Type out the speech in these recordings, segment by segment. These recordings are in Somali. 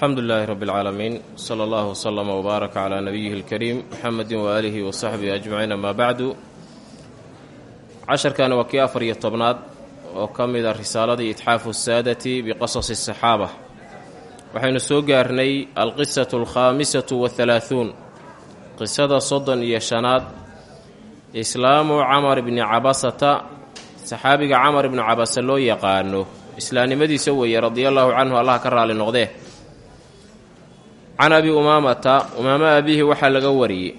alxamdu lilaahi rabbi اlcaalamiin sala allahu wslama wbaaraka calaa nabiyihi اlkariim muxamedi waaalihi wa saxbihi ajmaciin amaa bacdu casharkani waa kii afar iyo tobnaad oo ka mid a risaaladii itxaafu saadati biqasasi asaxaaba waxaynu soo gaarnay alqisatu alkhaamisatu wahalaahuun qisada soddon iyo shanaad. Islaamu camar bni cabasata saxaabiga camar ibnu cabasa loo yaqaano. Islaamnimadiisa weeye radia allaahu canhu allah ka raali noqdee can abi umaamata umaamo abihi waxaa laga wariyey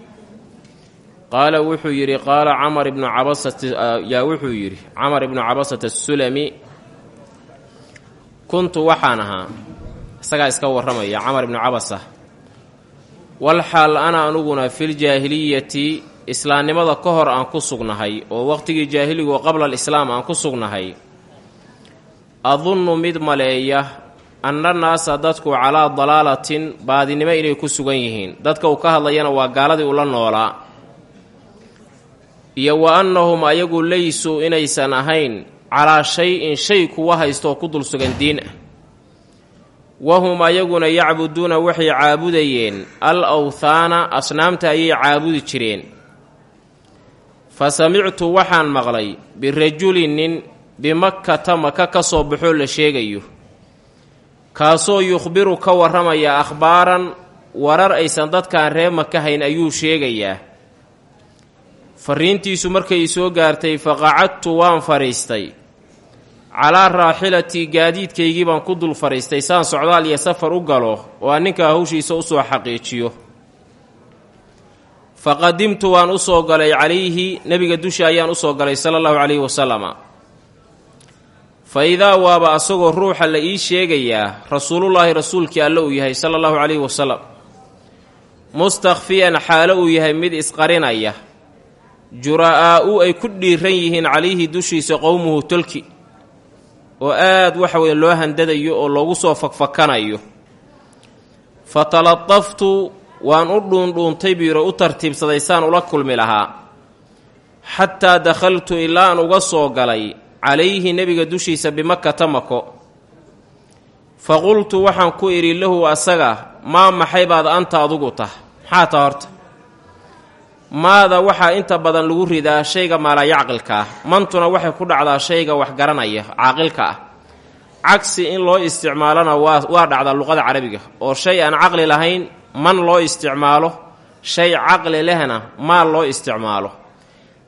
qaala wuxuu yidhi qaala camar ibnu cabasata yaa wuxuu yidhi camar ibnu cabasata asulami kuntu waxaan ahaa isagaa iska warramaya camar ibnu cabasa walxaal ana anuguna filjaahiliyati islaamnimada ka hor aan ku sugnahay oo waqhtigii jaahiligu qabla alislaam aan ku sugnahay adunnu mid maleeya anna dadku calaa dalaalatin baadinimo inay ku sugan yihiin. Dadka uu ka hadlayana waa gaaladii ula noolaa. Iyo wa annahum ayagu leysuu inaysan ahayn calaa shay-in shay kuwa haystooo ku dul sugan diin. Ah wahum ayaguna yacbuduuna waxay caabudayeen. Al awthaana asnaamta ayay caabudi jireen. Fa samictu waxaan maqlay birajulin nin bimakkata maka ka soo baxoo la sheegayo kaasoo yukhbiru ka warramaya akhbaaran warar aysan dadkaan ree maka hayn ayuu sheegayaa. Fariintiisu markay soo gaartay faqacadtu waan fadhiistay calaa raaxilatii gaadiidkaygii baan ku dul fadhiistay saan socdaal iyo safar u galo oo aan ninkaa hawshiisa u soo xaqiijiyo. Faqadimtu waan u soo galay calayhi nebiga dusha ayaan u soo galay sala allahu calayhi wasalama fa idaa waaba asagoo ruuxa la ii sheegayaa rasuulullaahi rasuulkii alle uu yahay sala allahu calayhi wasalam mustakfiyan xaalo uu yahay mid isqarinaya. Jura-aa-u ay ku dhiiran yihiin calayhi dushiisa qowmuhu tolki. Oo aad waxa weeye loo handadayo oo loogu soo fakfakanayo fa talataftu waan u dhuundhuuntay biiro u tartiibsaday saan ula kulmi lahaa. Xataa dakhaltu ilaa uga soo galay calayhi nebiga dushiisa bimakkata mako fa qultu waxaan ku idhi lahu asaga maa maxay baad anta adugu tah? Maxaa ta horta? Maada waxaa inta badan lagu ridaa shayga maalayacqilka ah. Mantuna waxay ku dhacdaa shayga wax garanaya caaqilka ah. Cagsi in loo isticmaalona waa waa dhacdaa luqada carabiga. Oo shay aan caqli lahayn man loo isticmaalo shay caqli lehna maal loo isticmaalo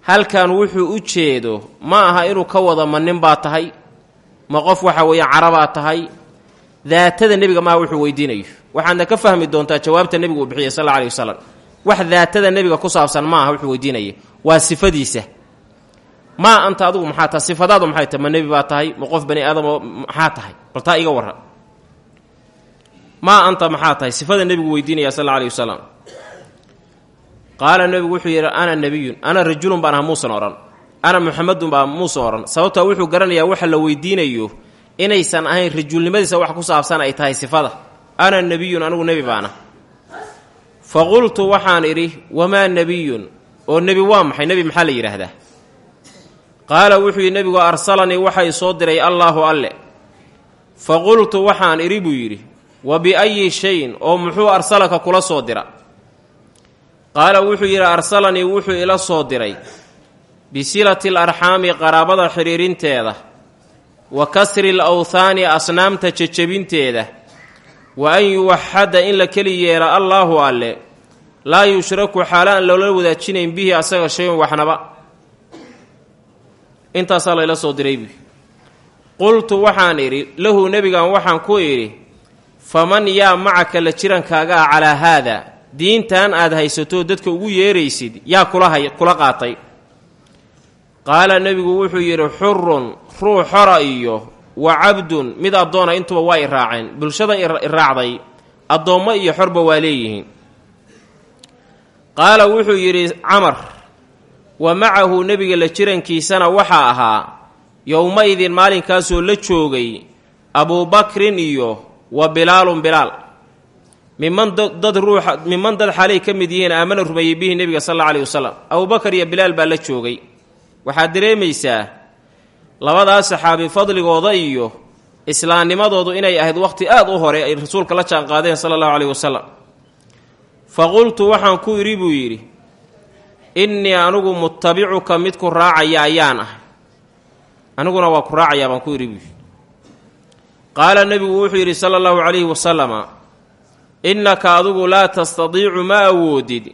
halkan wuxuu u jeedo ma aha inuu ka wado ma nin baa tahay ma qof waxa weeyaan carabaa tahay daatada nebiga maaha wuxuu weydiinayo. Waxaadna ka fahmi doontaa jawaabta nebigu uu bixiyay sal alyi wasalam wax daatada nebiga ku saabsan ma aha wuxuu weydiinaya waa sifadiisa. Maa anta adugu maxaa tahay? Sifadaadu maxay tahay? Ma nebi baa tahay? Ma qof bani aadamoo maxaa tahay? Bal taa iga warra maa anta maxaa tahay? Sifada nebigu weydiinaya sal alyi wasalam qaala nebigu wuxuu yidhi ana nebiyun ana rajulun baan aha muusan odhan. Ana muxamedun baa muusan odhan. Sababtaa wuxuu garanayaa waxa la weydiinayo inaysan ahayn rajulnimadiisa wax ku saabsan ay tahay sifada. Ana nebiyun anigu nebi baana. Fa qultu waxaan idhi wamaa nebiyun oo nebi waa maxay? Nebi maxaa la yidhaahdaa? Qaala wuxuu yidhi nebigu arsalanii waxa soo diray allaahu alle. Fa qultu waxaan idhi buu yidhi wa biayi shayin oo muxuu arsalaka kula soo dira qaala wuxuu yidhi arsalanii wuxuu ila soo diray bisilati l arxaami qaraabada xidhiirinteeda wa kasri l awthaani asnaamta jejebinteeda wa an yuwaxada in la keli yeela allaahu alle laa yushraku xaalo aan loola wadaajinayn bihi asaga shay-un waxnaba. Intaasaa layla soo diray buui qultu waxaan idhi lahu nebigan waxaan ku idhi faman yaa macaka la jirankaaga ah calaa haada diintan aad haysatoo dadka ugu yeeraysid yaa kula qaatay. Qaala nebigu wuxuu yidhi xurun ruux xora iyo wa cabdun. Mid addoona intuba waa i raaceen. Bulshada i raacday addoommo iyo xorba waa leeyihiin. Qaala wuxuu yidhi camar wa macahu nebiga la jirankiisana waxaa ahaa yowma-idin maalinkaasoo la joogay abuubakrin iyo wa bilaalun bilaal miman dad ruuxa miman dad xaalay ka mid yihiin aamana rumeeyey bihi nebiga sal alla alayhi wasalam abuubakar iyo bilaal baa la joogay. Waxaad dareemaysaa labadaas saxaabi fadligooda iyo islaamnimadoodu inay ahayd waqhti aad u hore ay rasuulka la jaan qaadeen sala allahu caleyhi wasalam fa qultu waxaan ku idhi buu yidhi innii anigu mutabicuka mid ku raacaya ayaan ah aniguna waa ku raacayaa baan ku idhi buu yidhi. Qaala nebigu wuxuu yidhi sala allahu calayhi wasalama innaka adigu laa tastadiicu ma awoodid.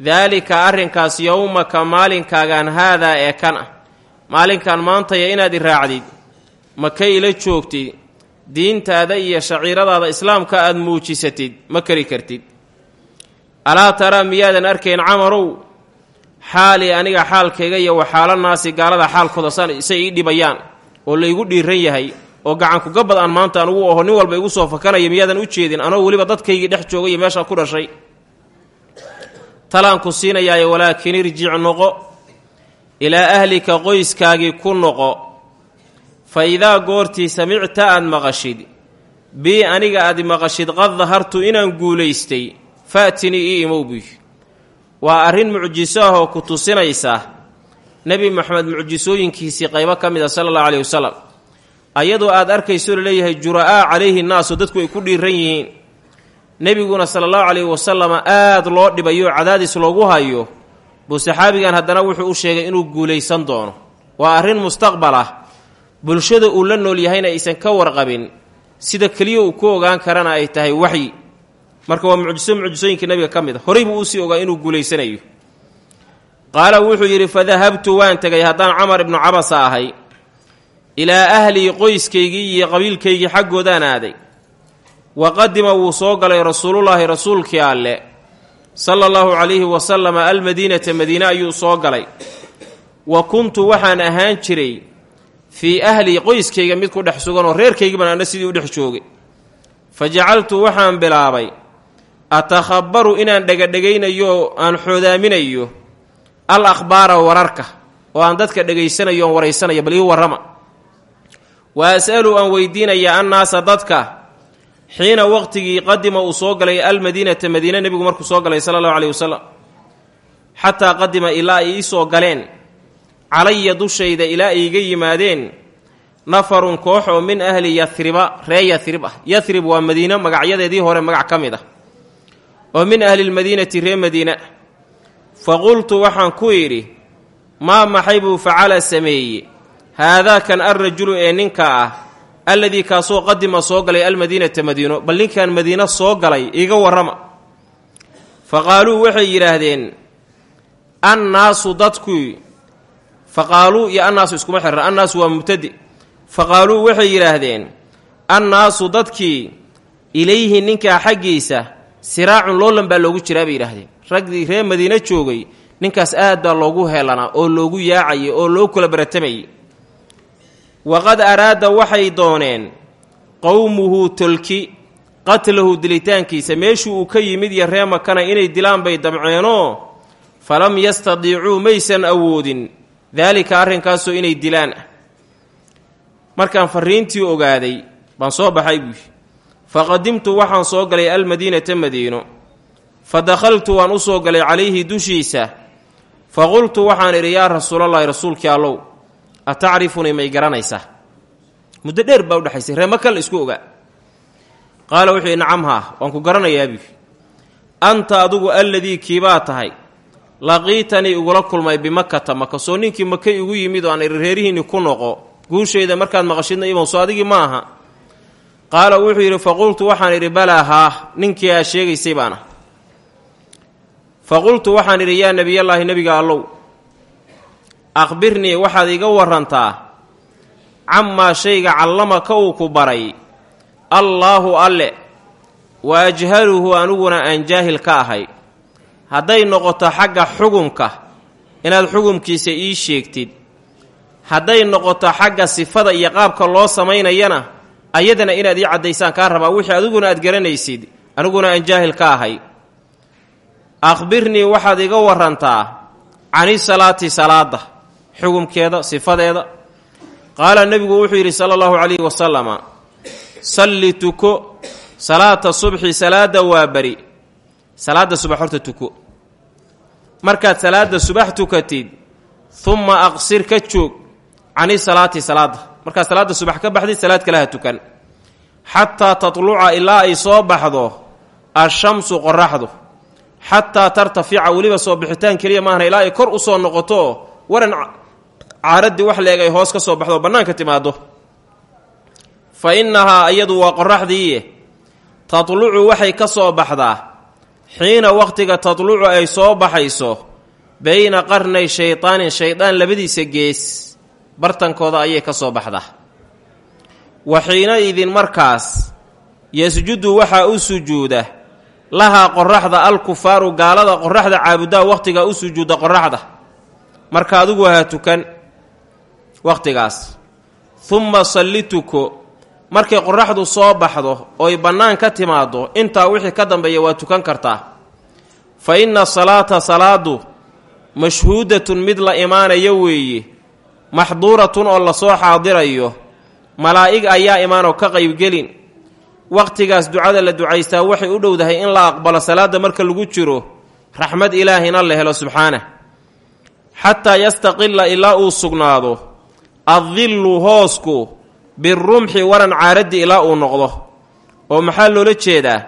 Daalika arrinkaas yowmaka maalinkaagaan haadaa ee kan ah. Maalinkan maantaya inaad i raacdid maka ila joogtid diintaada iyo shaciiradaada islaamka aada muujisatid ma kari kartid. Alaa taraa miyaadan arkayn camarow xaalii aniga xaalkayga iyo waxaala naasi gaalada xaalkooda say ii dhibayaan oo laygu dhiiran yahay oo gacankugabad aan maanta anugu oho nin walba igu soo fakanaya miyaadan u jeedin anoo weliba dadkaygii dhex joogay iyo meeshaa ku dhashay. Talaan ku siinayaayo walaakin irjic noqo ilaa ahlika qoyskaagii ku noqo. Fa idaa goortii samicta aad maqashid bii aniga aad maqashid qad dahartu inaan guulaystay fa'tinii ii imow buy waa arrin mucjiso ah oo ku tusinaysa nebi moxamed mucjisooyinkiisii qaybo ka mid a sala allahu caleyhi wasalam ayadoo aad arkayso la leeyahay jura'aa calayhi naasu dadku ay ku dhiiran yihiin. Nebiguna sala allahu caleyhi wasalama aad loo dhibayo cadaadis loogu hayo buu saxaabigan haddana wuxuu u sheegay inuu guulaysan doono. Waa arrin mustaqbal ah. Bulshada uu la nool yahayna aysan ka warqabin. Sida keliya uu ku ogaan karana ay tahay waxyi. Marka waa mucjiso mucjisooyinkii nabiga ka mid a horay buu u sii ogaa inuu guulaysanayo. Qaala wuxuu yidhi fadahabtu waan tegay haddaan camar ibnu cabasa ahay ilaa ahlii qoyskaygii iyo qabiilkaygii xaggoodaan aaday. Wa qadima wuu soo galay rasuulullaahi rasuulkii alle sala allahu calayhi wasalama almadiinata madiine ayuu soo galay. Wa kuntu waxaan ahaan jiray fii ahlii qoyskayga mid ku dhex sugan oo reerkaygii baan sidii u dhex joogay. Fa jacaltu waxaan bilaabay atakhabaru inaan dhegadhegaynayo aan xoodaaminayo al akhbaara wararka oo aan dadka dhegaysanayo oon waraysanayo bal ii warrama wa as'alu aan weydiinaya annaasa dadka xiina waqtigii qadima uu soo galay almadiinata madiine nebigu markuu soo galay sala allahu caleyhi wasalam xataa qadima ilaa ay soo galeen calaya dushayda ilaa ay iga yimaadeen nafarun koox oo min ahli yahriba ree yahrib ah yahrib waa madiine magacyadeedii hore magac ka mid ah oo min ahli lmadiinati ree madiina fa qultu waxaan ku idhi maa maxay buu facala sameeye haadaakan alrajulu ee ninka ah alladii kaasoo qadima soo galay almadiinata madiino bal ninkan madiino soo galay iiga warrama fa qaaluu waxay yidhaahdeen annaasu dadkii fa qaaluu iyo annaasu iskuma xirra annaasu waa mubtadi fa qaaluu waxay yidhaahdeen annaasu dadkii ilayhi ninkaa xaggiisa siraacun loolan baa loogu jiraa bay yidhaahdeen raggii reer madiine joogay ninkaas aad baa loogu heelanaa oo loogu yaacayay oo loo kula baratamayay waqad araada waxay dooneen qowmuhu tolki qatlahu dilitaankiisa meeshuu uu ka yimid iyo ree makana inay dilaan bay damceenoo falam yastadiicuu maysan awoodin daalika arrinkaasoo inay dilaan ah markaan farriintii ogaaday baan soo baxay buuyi fa qadimtu waxaan soo galay almadiinata madiino fa dakhaltu waan u soo galay calayhi dushiisa fa qultu waxaan idhi yaa rasuulallaahi rasuulkii allow atacrifunii may garanaysaa muddo dheer baa udhexaysay ree maka la isku ogaa qaala wuxuu yidhi nacam haa waan ku garanayaa buuyi anta adugu alladii kiibaa tahay laqiitanii igula kulmay bimakata maka soo ninkii maka igu yimid oo aan reerihiinni ku noqo guushayda markaad maqashidna imaw soo adigii ma aha qaala wuxuu yidhi fa qultu waxaan idhi balaa haa ninkii aa sheegaysay baana fa qultu waxaan idhi yaa nebiyallaahi nebiga allow akhbirnii waxaad iga warantaa camaa shayga callamaka uu ku baray allaahu alle wa ajhaluhu aniguna aan jaahil ka ahay. Hadday noqoto xagga xugumka inaad xugumkiisa ii sheegtid. Hadday noqoto xagga sifada iyo qaabka loo samaynayana ayadana inaad ii caddaysaan kaa rabaa wixii adiguna aad garanaysid aniguna aan jaahil ka ahay. Akhbirnii waxaad iga warantaa cani salaati salaada xugumkeeda sifadeeda. Qaala nebigu wuxuu yidhi sala allahu calayhi wasalama salli tuko. Salaata subxi salaada waa beri. Salaadda subax horta tuko. Markaad salaadda subax tukatid humma aqsir ka joog. Cani salaati salaadda markaa salaadda subax ka baxday salaad kale ha tukan. Xataa tatluca ilaa ay soo baxdo ashamsu qoraxdu xataa tartafica weliba soo bixitaan keliya maahna ilaa ay kor u soo noqoto waran caaraddii wax leeg ay hoos ka soo baxdo bannaanka timaado fa innahaa iyadu waa qoraxdii tatlucu waxay ka soo baxdaa. Xiina waqtiga tatlucu ay soo baxayso bayna qarnay shaydaanin shaydaan labadiisa gees bartankooda ayay ka soo baxdaa. Wa xiina idin markaas yasjudu waxaa u sujuuda. Lahaa qoraxda alkufaaru gaalada qoraxda caabudaa waqtigaa u sujuuda qoraxda marka adigu ha tukan waqtigaas. Humma salli tuko markay qoraxdu soo baxdo oy bannaan ka timaaddo intaa wixii ka dambeeya waa tukan kartaa fa inna salaata salaadu mashhuudatun mid la imaanayo weeye maxduuratun oo la soo xaadirayo malaa'ig ayaa imaanoo ka qaybgelin waqtigaas ducada la ducaystaa waxay u dhowdahay in la aqbalo salaadda marka lagu jiro raxmad ilaahina la helo subxaanah. Xataa yastaqila ilaa uu sugnaado addillu hoosku birumxi waran caaraddi ilaa uu noqdo oo maxaa loola jeedaa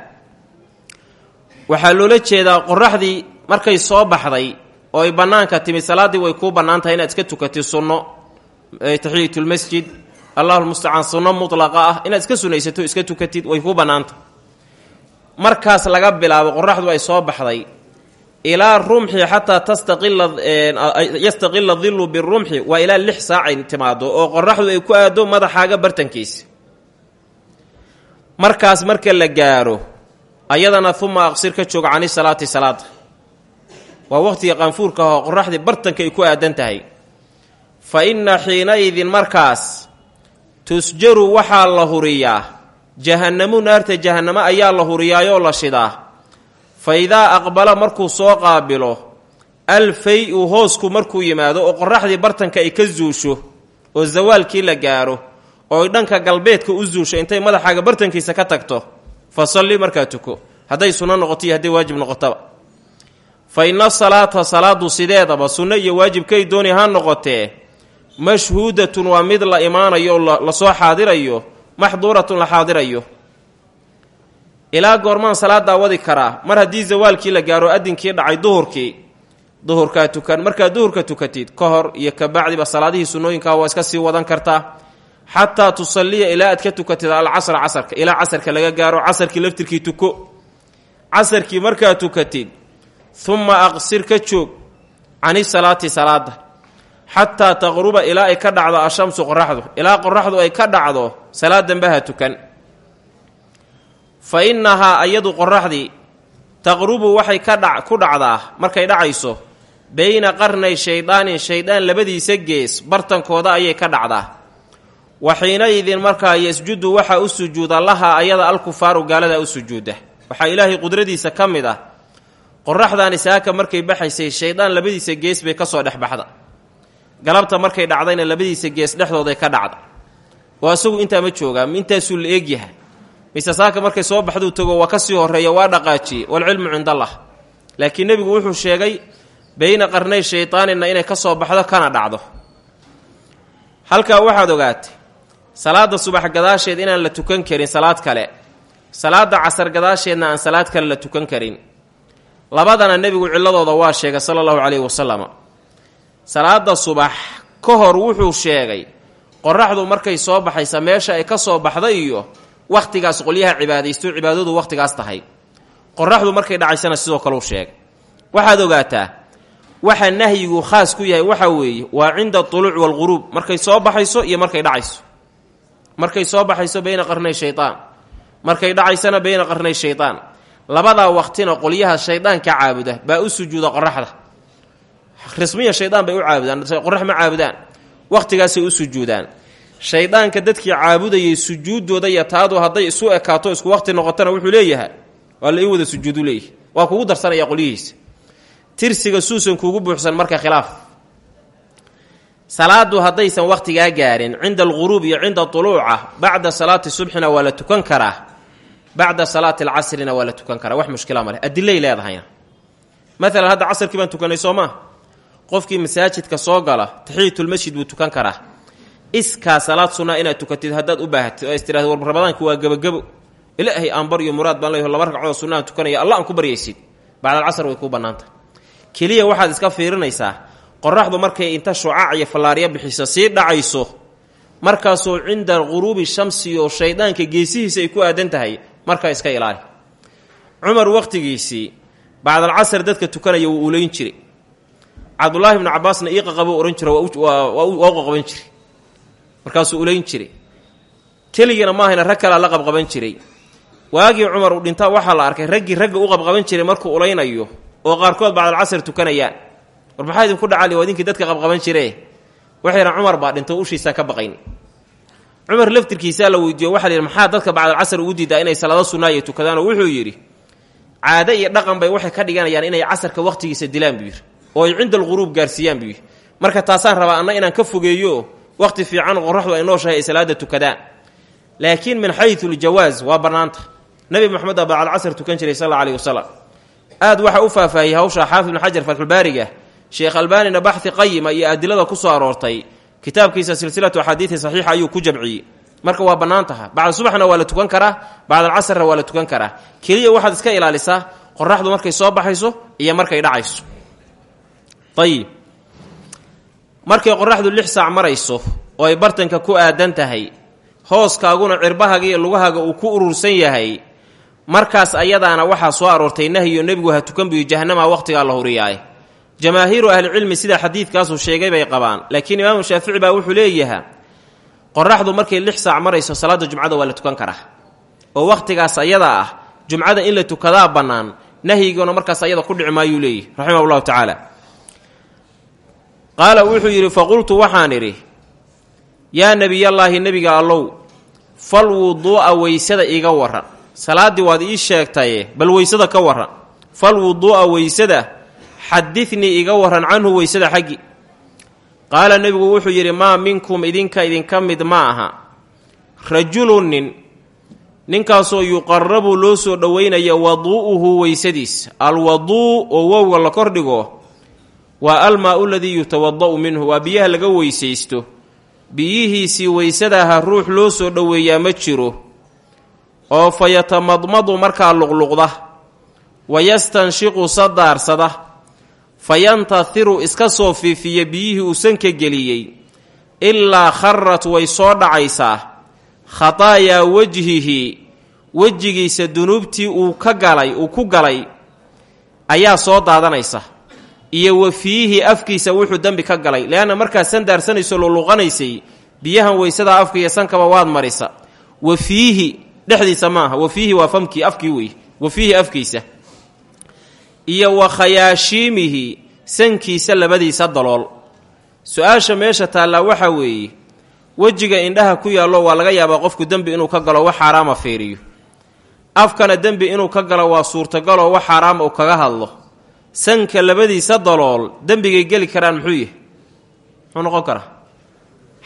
waxaa loola jeedaa qoraxdii markay soo baxday oo ay bannaanka timid salaaddii way kuu bannaan tahay inaad iska tukatid sunno taxiyatulmasjid allahu lmustacaan sunno mutlaqa ah inaad iska sunaysato iska tukatid way kuu bannaanta markaas laga bilaabo qoraxdu ay soo baxday ilaa rumxi xataa tastaqila yastaqila dillu birumxi waa ilaa lix saacay timaado oo qoraxdu ay ku aado madaxaaga bartankiisa. Markaas marka la gaaro ayadana uma aqsir ka jooga cani salaati salaada waa waqtiga qaanfuurka ahoo qoraxdii bartanka ay ku aadan tahay. Fa inna xiinaidin markaas tusjaru waxaa la huriyaa. Jahannamu naarta jahannamo ayaa la huriyaayoo la shidaa fa idaa aqbala markuu soo qaabilo alfay-u hoosku markuu yimaado oo qoraxdii bartanka ay ka zuusho oo zawaalkii la gaaro oo dhanka galbeedka u zuusho intay madaxaaga bartankiisa ka tagto fa salli markaa tuko. Hadday sunno noqoto iyo hadday waajib noqotaba. Fa inna salaata salaadu sideedaba sunno iyo waajibkay dooni ha noqotee mashhuudatun waa mid la imaanayo oo la soo xaadirayo maxduuratun la xaadirayo ilaa goormaan salaadaa wadi karaa mar haddii zawaalkii la gaaro adinkii dhacay duhurkii duhurkaa tukan markaad duhurka tukatid ka hor iyo ka bacdiba salaadihii sunnooyinkaa waa iska sii wadan kartaa xataa tusalliya ilaa aad ka tukatid alcasra casarka ilaa casarka laga gaaro casarkii laftirkii tuko. Casarkii markaad tukatid humma aqsir ka joog cani salaati salaada xataa taqruba ilaa ay ka dhacdo ashamsu qoraxdu ilaa qoraxdu ay ka dhacdo salaadanbaha tukan fa innahaa ayadu qoraxdii taqrubu waxay ka ku dhacdaa markay dhacayso beyna qarnay shaydaanin shaydaan labadiisa gees bartankooda ayay ka dhacdaa. Wa xiinaidin markaa yasjudu waxaa u sujuuda lahaa ayada alkufaaru gaalada u sujuuda. Waxaa ilaahay qudradiisa ka mid ah qoraxdaani saaka markay baxaysay shaydaan labadiisa gees bay ka soo dhex baxda. Galabta markay dhacdayna labadiisa gees dhexdooday ka dhacda. Oo isagu intaa ma joogaa intaasuu la eegyahay mise saaka markay soo baxduu tago waa ka sii waa dhaqaajiyey walcilmu cind allah laakiin nebigu wuxuu sheegay beyna qarnay shaydaanina inay ka soo baxdo kana dhacdo. Halkaa waxaad ogaatay salaada subax gadaasheed inaan la tukan karin salaad kale. Salaada casar gadaasheedna aan salaad kale la tukan karin. Labadana nebigu cilladooda waa sheegay sala allahu caleyhi wasalam salaada subax ka hor wuxuu sheegay qoraxdu markay soo baxaysa meesha ay ka soo baxda iyo wakhtigaas qolyaha cibaadaysto cibaadadu wakhtigaas tahay. Qoraxdu markay dhacaysana sidoo kaleu sheegay waxaad ogaataa waxa nahyigu khaas ku yahay waxa weeye waa cinda tuluuc waalghuruub markay soo baxayso iyo markay dhacayso. Markay soo baxayso beyna qarnay shaydaan markay dhacaysana beyna qarnay shaydaan labadaa waqtina qolyaha shaydaanka caabuda baa u sujuuda qoraxda rismiya shaydaan bay u caabudaan qorax ma caabudaan. Wakhtigaasay u sujuudaan shaydaanka dadkii caabudayay sujuuddooda iyo taadu hadday isu ekaato isku waqti noqotona wuxuu leeyahay waa la ii wada sujuudu leeyahay waa kugu darsanaya qolyihiisa. Tirsiga suusan kuugu buuxsan marka khilaaf. Salaadu haddaysan wakhtigaa gaarin cinda alghuruub iyo cinda tuluuca bacda salaati subxina waa la tukan karaa bacda salaati alcasrina waa la tukan karaa. Wax mushkila maleh adilay leedahayna. Maalan hadda casarkii baan tukanay soo maa qofkii masaajidka soo gala taxiyatulmasjid buu tukan karaa iskaa salaad sunnaa inaad tukatid haddaad u baahatid oo war ramadaanka waa gebagebo ilaahay aan baryo muraad baan leeyaho laba ragcoo sunnahan tukanaya alla aan ku baryaysid bacdalcasar way kuu bannaantah keliya waxaad iska fiirinaysaa qoraxdu markay inta shucaac iyo fallaarya bixiso sii dhacayso markaasoo cinda quruubi shamsi oo shaydaanka geesihiisa ay ku aadan tahay markaa iska ilaali. Cumar wakhtigiisii bacdalcasar dadka tukanaya wuu ulayn jiray. Cabdulaahi bnu cabaasna iiqaqabuu ohan jiro waa u qaqaban jiray markaasuu ulayn jiray. Keligiina maahayna rag kalea la qabqaban jiray. Waagii cumar uu dhintaa waxaa la arkay raggii ragga u qabqaban jiray markuu ulaynayo oo qaarkood bacdalcasar tukanayaan. War maxaa idinku dhacali waa idinkii dadka qabqaban jire? Waxayna cumar baa dhinto ushiisaa ka baqayn. Cumar laftirkiisaa la weydiiyo waxa la yidhi maxaa dadka bacdalcasar ugu diidaa inay salaado sunnaaya tukadaanoo wuxuu yidhi caado iyo dhaqan bay waxay ka dhiganayaan inay casarka wakhtigiisa dilaan buu yidhi oo ay cinda alquruub gaarsiiyaan buu marka taasaan rabaa anna inaan ka fogeeyo wakhti fiican qoraxdu ay nooshahay ay salaada tukadaan laakiin min xayu ljawaas waa bannaanta nebi moxamed baa bacdalcasar tukan jiray sal aleyhi wasalam aad waxa u faahfaahiyey hawsha xaafid ibnu xajar fatxulbaariga sheekh albaanina baxi qayima iyo adilada ku soo aroortay kitaabkiisa silsilatu axaadiidi saxiixa ayuu ku jamciyey. Marka waa bannaan taha bacda subaxna waa la tukan karaa bacdalcasarna waa la tukan karaa. Keliya waxaad iska ilaalisaa qoraxdu markay soo baxayso iyo markay dhacayso. Ayib markay qoraxdu lix saac marayso oo ay bartanka ku aadan tahay hooskaaguna cirbahaga iyo lugahaaga uu ku urursan yahay markaas ayadaana waxaa soo aroortay nahyo nebigu ha tukan biyo jahanama wakhtigaa la huriyaay jamaahiiru ahlicilmi sida xadiidkaasuu sheegay bay qabaan laakiin imaamu shaafici baa wuxuu leeyahaa qoraxdu markay lix saac marayso salaada jumcada waa la tukan karaa. Oo wakhtigaas ayada ah jumcada in la tukadaa bannaan nahyiguna markaas ayada ku dhici maayuu leeyahy raximah allahu tacaala qaala wuxuu yidhi faqultu waxaan idhi yaa nebiyallaahi nebiga allow fal wuduu'a weysada iga warran salaaddii waad ii sheegtaye bal weysada ka warran fal wuduu'a weysada xadidnii iga warran canhu weysada xaggi. Qaala nebigu wuxuu yidhi maa minkum idinka idinka mid ma aha. Rajulun nin ninkaasoo yuqarabu loo soo dhoweynaya waduu'uhu weysadiis alwaduu oo wowga la kordhigo waa almaa-u ladii yutawada'u minhu. Waa biyaha laga weysaysto. Biyihiisii weysadaha ruux loo soo dhoweeyaa ma jiro. Oo fa yatamadmadu markaa luqluqda. Wa yastanshiqu sadaarsada fa yantahiru iska soo fiifiya biyihii uu geliyey. Ilaa kharat way soo dhacaysaa. Khataayaa wejhihi wejigiisa dunuubtii uu ka galay uu ku galay ayaa soo daadanaysa iyo wa fiihi afkiisa wuxuu dembi ka galay leanna markaad san daarsanayso luluqanaysay biyahan weysada afka iyo sankaba waad marisa wa fiihi dhexdiisa maaha wa waa famkii afkii wey wa fiihi afkiisa. Iyo wa khayaashiimihi sankiisa labadiisa dalool. Su'aasha meesha taallaa waxaa weeye wejiga indhaha ku yaallo waa laga yaabaa qofku dembi inuu ka galo wax xaaraama fiiriyo afkana dembi inuu ka galo waa suurtagaloo wax xaaraama uu kaga hadlo sanka labadiisa dalool dembigay geli karaan muxuu yahay muxuu noqon karaa?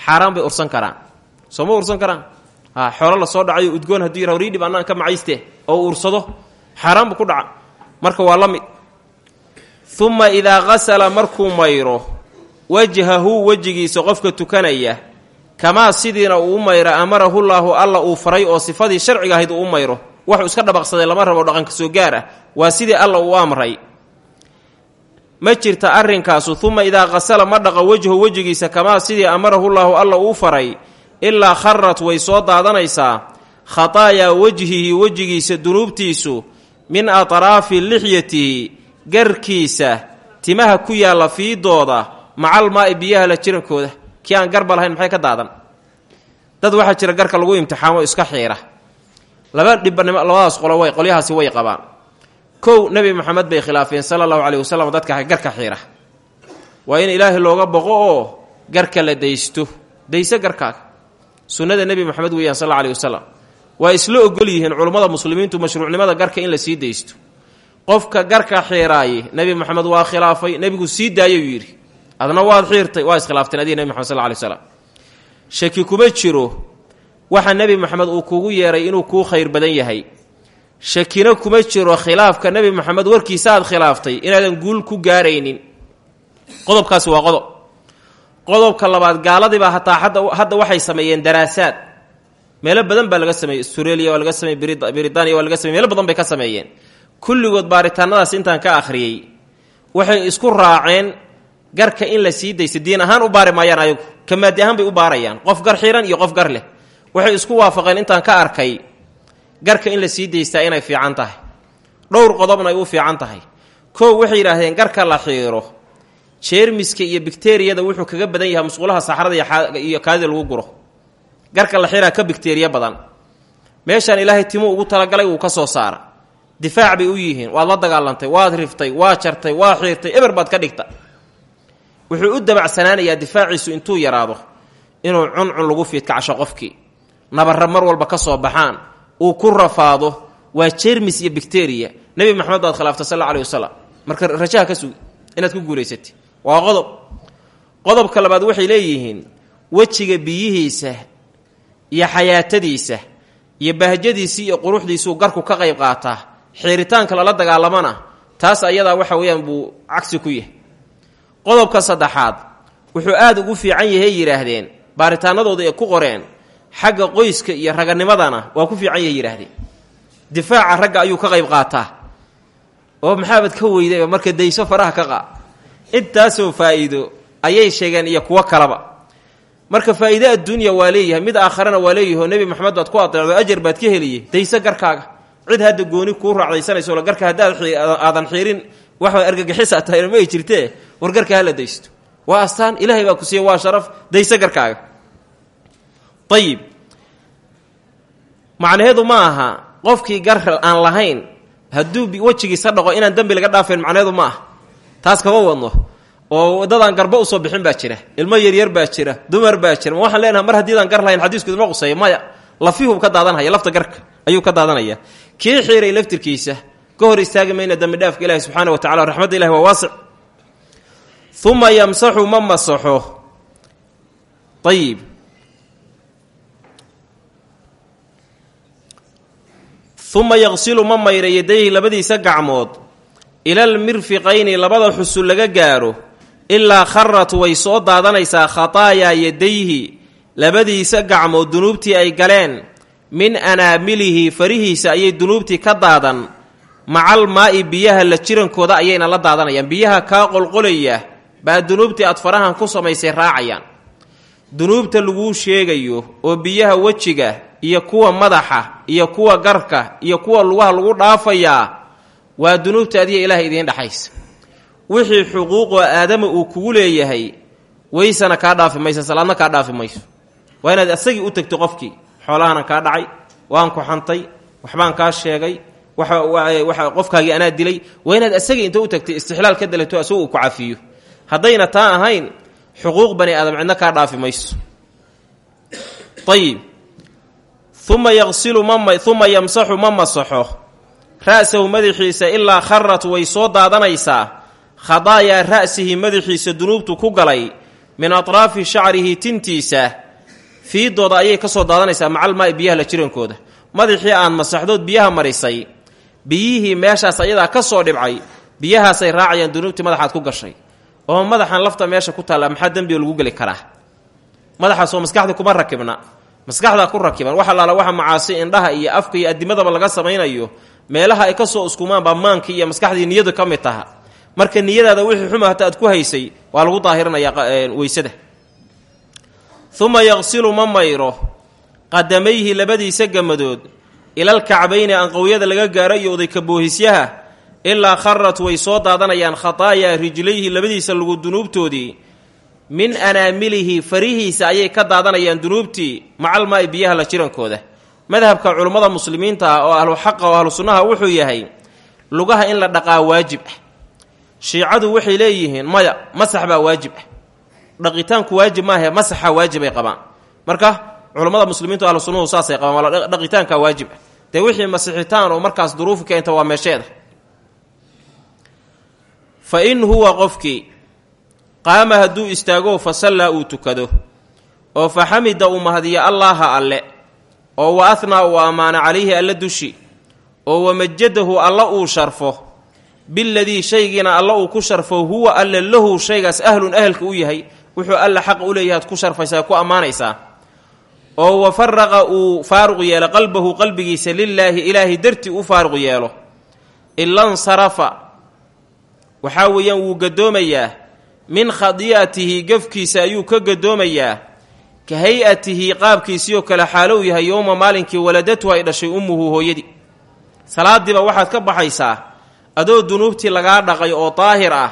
Xaaraan ursan karaan. Soo ursan karaan? A xoolo la soo dhacayo udgoon hadduu yara horiidhib annaan ka macayste oo ursado xaaraan ku dhaca. Marka waa la mid. Uma idaa qasala markuu mayro wajhahu wejigiisa qofka tukanaya kamaa sidiina uu u mayro amarahullaahu alla uu faray oo sifadii sharciga ahayd u mayro waxuu iska dhabaqsaday lama rabo dhaqanka soo gaar ah waa sidii alla uu amray ma jirta arrinkaasu uma idaa qasala ma dhaqa wejhu wejigiisa kamaa sidii amarahullaahu alla uu faray ilaa kharat way soo daadanaysaa khataayaa wejhihi wejigiisa dunuubtiisu min atraafi lixyatihi garkiisa timaha ku yaalla fiidooda macal maa'i biyaha la jirankooda. Kii aan garba lahayn maxay ka daadan? Dad waxaa jira garka lagu imtixaamo iska xiira. Laba dhibbanimo labadaas qolo way qolyahaasi way qabaan kow nebi maxamed bay khilaafeen sala allahu caleyhi wasalam dadka garka xiira. Waa in ilaahay looga boqo oo garka la daysto. Dayso garkaaga sunnada nebi maxamed weeyaan sal alla aleyhi wasalam waa isla ogol yihiin culummada muslimiintu mashruucnimada garka in la sii daysto. Qofka garka xiiraaye nebi maxamed waa khilaafay nebigu sii daayayuu yidhi. Adna waad xiirtay waa iskhilaafteen adiga nebi maxamed sal slam shaki kuma jiro. Waxa nebi maxamed uu kugu yeeray inuu kuu khayr badan yahay shakina kuma jiro khilaafka nebi maxamed warkiisa aad khilaaftay inaadan guul ku gaaraynin. Qodobkaasi waa qodob. Qodobka labaad gaaladiibaa hataa hadda waxay sameeyeen daraasaad. Meelo badan baa laga sameeyey australia waa laga sameeyey britania waa laga samey meelo badan bay ka sameeyeen. Kulligood baaritaanadaas intaan ka akhriyey waxay isku raaceen garka in la sii daysa diin ahaan u baari ayagu kamaadi ahaan bay u baarayaan qof gar xiran iyo qof gar leh. Waxay isku waafaqeen intaan ka arkay garka in la sii daystaa inay fiican tahay. Dhowr qodobna ay u fiican tahay. Kow waxay yidhaahdeen garka la xiiro. Jeermiska iyo bikteriyada wuxuu kaga badan yahay musqulaha saxrada iyo kaadida lagu guro. Garka la xiraa ka bikteriya badan. Meeshaan ilaahay timuu ugu talagalay wuu ka soo saara. Difaac bay u yihiin. Waad la dagaalantay waad riftay waa jartay waa xiirtay eber baad ka dhigta. Wuxuu u dabacsanaanayaa difaaciisu intuu yaraado inuu cuncun lagu fiidkacsho qofkii. Nabarra mar walba ka soo baxaan uu ku rafaado waa jermis iyo bicteriya nebi maxamed baad khilaaftay sal alla alih wasalam marka rajaha ka sugi inaad ku guulaysatay waa qodob. Qodobka labaad waxay leeyihiin wejiga biyihiisa iyo xayaatadiisa iyo bahjadiisii iyo quruxdiisuu garku ka qayb qaataa xiiritaanka lala dagaalamana taas ayadaa waxa weeyaan buu cagsi ku yahay. Qodobka saddexaad wuxuu aada ugu fiican yahay yidhaahdeen baaritaanadooda ee ku qoreen xagga qoyska iyo raganimadana waa ku fiican yahay yidhaahdeen difaaca ragga ayuu ka qayb qaataa. Oo maxaabad ka weydayba marka dayso faraha ka qaa. Intaasoo faa'iido ayay sheegeen iyo kuwo kalaba. Marka faa'iide adduunya waa leeyahay mid aakharena waa leeyahay oo nebi maxamed baad ku adeecdo ajar baad ka heliyey dayso garkaaga. Cid hadda gooni kuu raacdaysanayso la garka haddaad aadan xiirin waxba argagixisa tahayna ma jirtee? War garka hala daysto. Waa astaan ilaahay baa ku siiya waa sharaf dayso garkaaga ayib macnaheedu ma aha qofkii gar aan lahayn hadduu wejigiisa dhaqo inaan dembi laga dhaafayn macnaheedu ma aha. Taas kama wadno. Oo dadaan garba u soo bixin baa jira ilmo yaryar baa jira dumar bbaa jira. Ma waxaan leenahay mar haddiidaan gar lahayn xadiisku idma quseeya maya. Lafihuu ka daadanhaya lafta garka ayuu ka daadanaya. Kii xiiray laftirkiisa ka hor istaagi mayna dambi dhaafka ilaahi subxaana wa tacala raxmadda ilahi uma yaqsilu ma mayra yadayhi labadiisa gacmood ilal mirfiqayni labada xusul laga gaaro ilaa kharat way soo daadanaysaa khataayaa yadayhi labadiisa gacmood dunuubtii ay galeen min anaamilihi farihiisa ayay dunuubtii ka daadan macal maa'i biyaha la jirankooda ayayna la daadanayaan. Biyaha kaa qolqolaya baa dunuubtii aad farahan ku samaysay raacayaan. Dunuubta laguu sheegayo oo biyaha wejiga iyo kuwa madaxa iyo kuwa garka iyo kuwa lugaha lagu dhaafayaa waa dunuubta adiga ilaahay idiin dhexaysa wixii xuquuqoo aadama uu kugu leeyahay weysana kaa dhaafi mayso salaadna kaa dhaafi mayso. Waa inaad asagii u tegto qofkii xoolahana kaa dhacay waan ku xantay waxbaan kaa sheegay waxa qofkaagii anaa dilay. Waa inaad asagii inta u tagtay istixlaal ka dalato asagoo uu ku cafiyo. Haddayna taa ahayn xuquuq bani aadam cidna kaa dhaafi mayso uma yaqsilu uma yamsaxu ma masaxo. Ra'sahu madaxiisa ilaa kharat way soo daadanaysaa. Khadaayaa ra'sihi madaxiisa dunuubtu ku galay min atraafi shacrihi tintiisa. Fiidooda ayay ka soo daadanaysaa macalmaai biyaha la jirankooda. Madaxii aad masaxdood biyaha marisay biyihii meeshaas ayadaa ka soo dhibcay biyahaasay raacayaan dunuubtii madaxaad ku gashay. Oo madaxan lafta meesha ku taalla maxaa dembiga lagu geli karaa? Madaxaasoo maskaxdii kuma rakibna maskaxdaa ku rakiban wax allaala waxa macaasi indhaha iyo afka iyo adimadaba laga samaynayo meelaha ay ka soo uskumaanbaa maankii iyo maskaxdii niyadu ka mid taha. Marka niyadaada wixii xuma hata aad ku haysay waa lagu daahirinayaa weysada uma yaqsilu ma mayro qadamayhi labadiisa gamadood ilal kacbayni anqowyada laga gaaro iyo odaykaboohisyaha ilaa kharat way soo daadanayaan khataayaa rijlayhi labadiisa lagu dunuubtoodii min anaamilihi farihiisa ayay ka daadanayaan dunuubtii macalmaai biyaha la jirankooda. Madhabka culummada muslimiinta ah oo ahlu xaqa oo ahlu sunnaha wuxuu yahay lugaha in la dhaqaa waajib ah. Shiicadu waxay leeyihiin maya masax baa waajib ah. Dhaqitaanku waajib maahe masaxa waajibay qabaan. Marka culummada muslimiintu ahlu sunnuhu saasay qabaan waa dhaqitaanka waajib ah. Dee wixii masixitaan oo markaas duruufu keenta waa meesheeda. Fa in huwa qofkii qaama hadduu istaago fa sallaa uu tukado oo fa xamida uu mahadiyo allaaha alle oo wa ahnaa uu ammaano calayhi alla dushi oo wamajadahu alla uu sharfo biladii shaygiina alla uu ku sharfo huwa alle lahu shaygaas ahlun ahelka u yahay wuxuu alla xaq u leeyahaad ku sharfaysaa ku ammaanaysaa. Oo wa faraqa uu faaruq yeelo qalbahu qalbigiisa lilaahi ilaahay dartii u faaruq yeelo. Ilansarafa waxaa weeyaan wuu gadoomayaa min khadi'atihi gafkiisa ayuu ka gadoomayaa. Ka hay'atihi qaabkiisiioo kale xaalow yahay yowma maalinkii waladatu ay dhashay ummuhu hooyadii. Salaadiiba waxaad ka baxaysaa adoo dunuubtii lagaa dhaqay oo daahir ah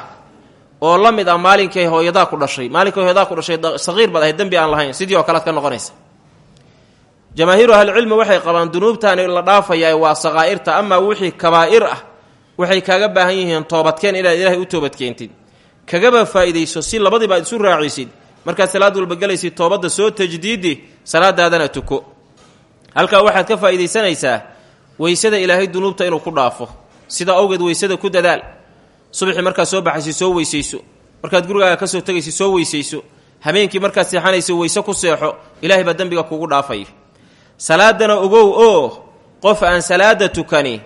oo la mid ah maalinkay hooyadaa ku dhashay. Maalinkay hooyadaa ku dhashay saqiir baad ahayd aan lahayn. Sidii oo kalead ka noqonaysa. Jamaahiiru ahlicilmi waxay qabaan dunuubtaani la dhaafayaa waa saqaa'irta amaa wixii kabaa'ir ah. Waxay kaaga baahan yihiin toobadkeen inaad ilaahay u toobadkeentid kagaba faa'iidayso si labadiiba aad isu raacisid markaad salaad walba gelaysid toobadda soo tajdiidi salaadaadana tuko. Halkaa waxaad ka faa'iidaysanaysaa weysada ilaahay dunuubta inuu ku dhaafo. Sida awgeed weysada ku dadaal. Subaxii markaad soo baxaysid soo weysayso. Markaad gurigaaga ka soo tegaysid soo weysayso. Habeenkii markaad seexanaysid weyse ku seexo. Ilaahay baa dembiga kugu dhaafaya salaadana ogow oo qof aan salaada tukani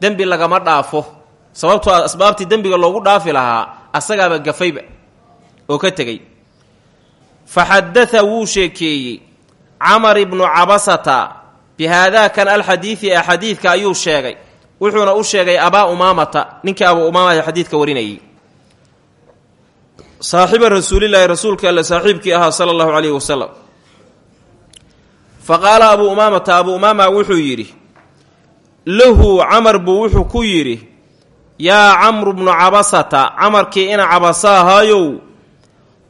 dembi lagama dhaafo. Sababtoo asbaabtii dembiga loogu dhaafi lahaa asagaaba gafayba oo ka tegey. Fa xadaa wuu sheekeeyey camar ibnu cabasata bi haadaakan alxadiidi ee xadiidka ayuu sheegay. Wuxuuna u sheegay abaa umaamata ninkii abuu umaamata xadiidka warinayay saaxiba rasuulilaahi rasuulka alle saaxiibkii ahaa sala allahu calayhi wasalam fa qaala abuu umaamata abuu umaama wuxuu yidhi lahu camar buu wuxuu ku yidhi yaa camru bnu cabasata camarkii ina cabasa ahaayow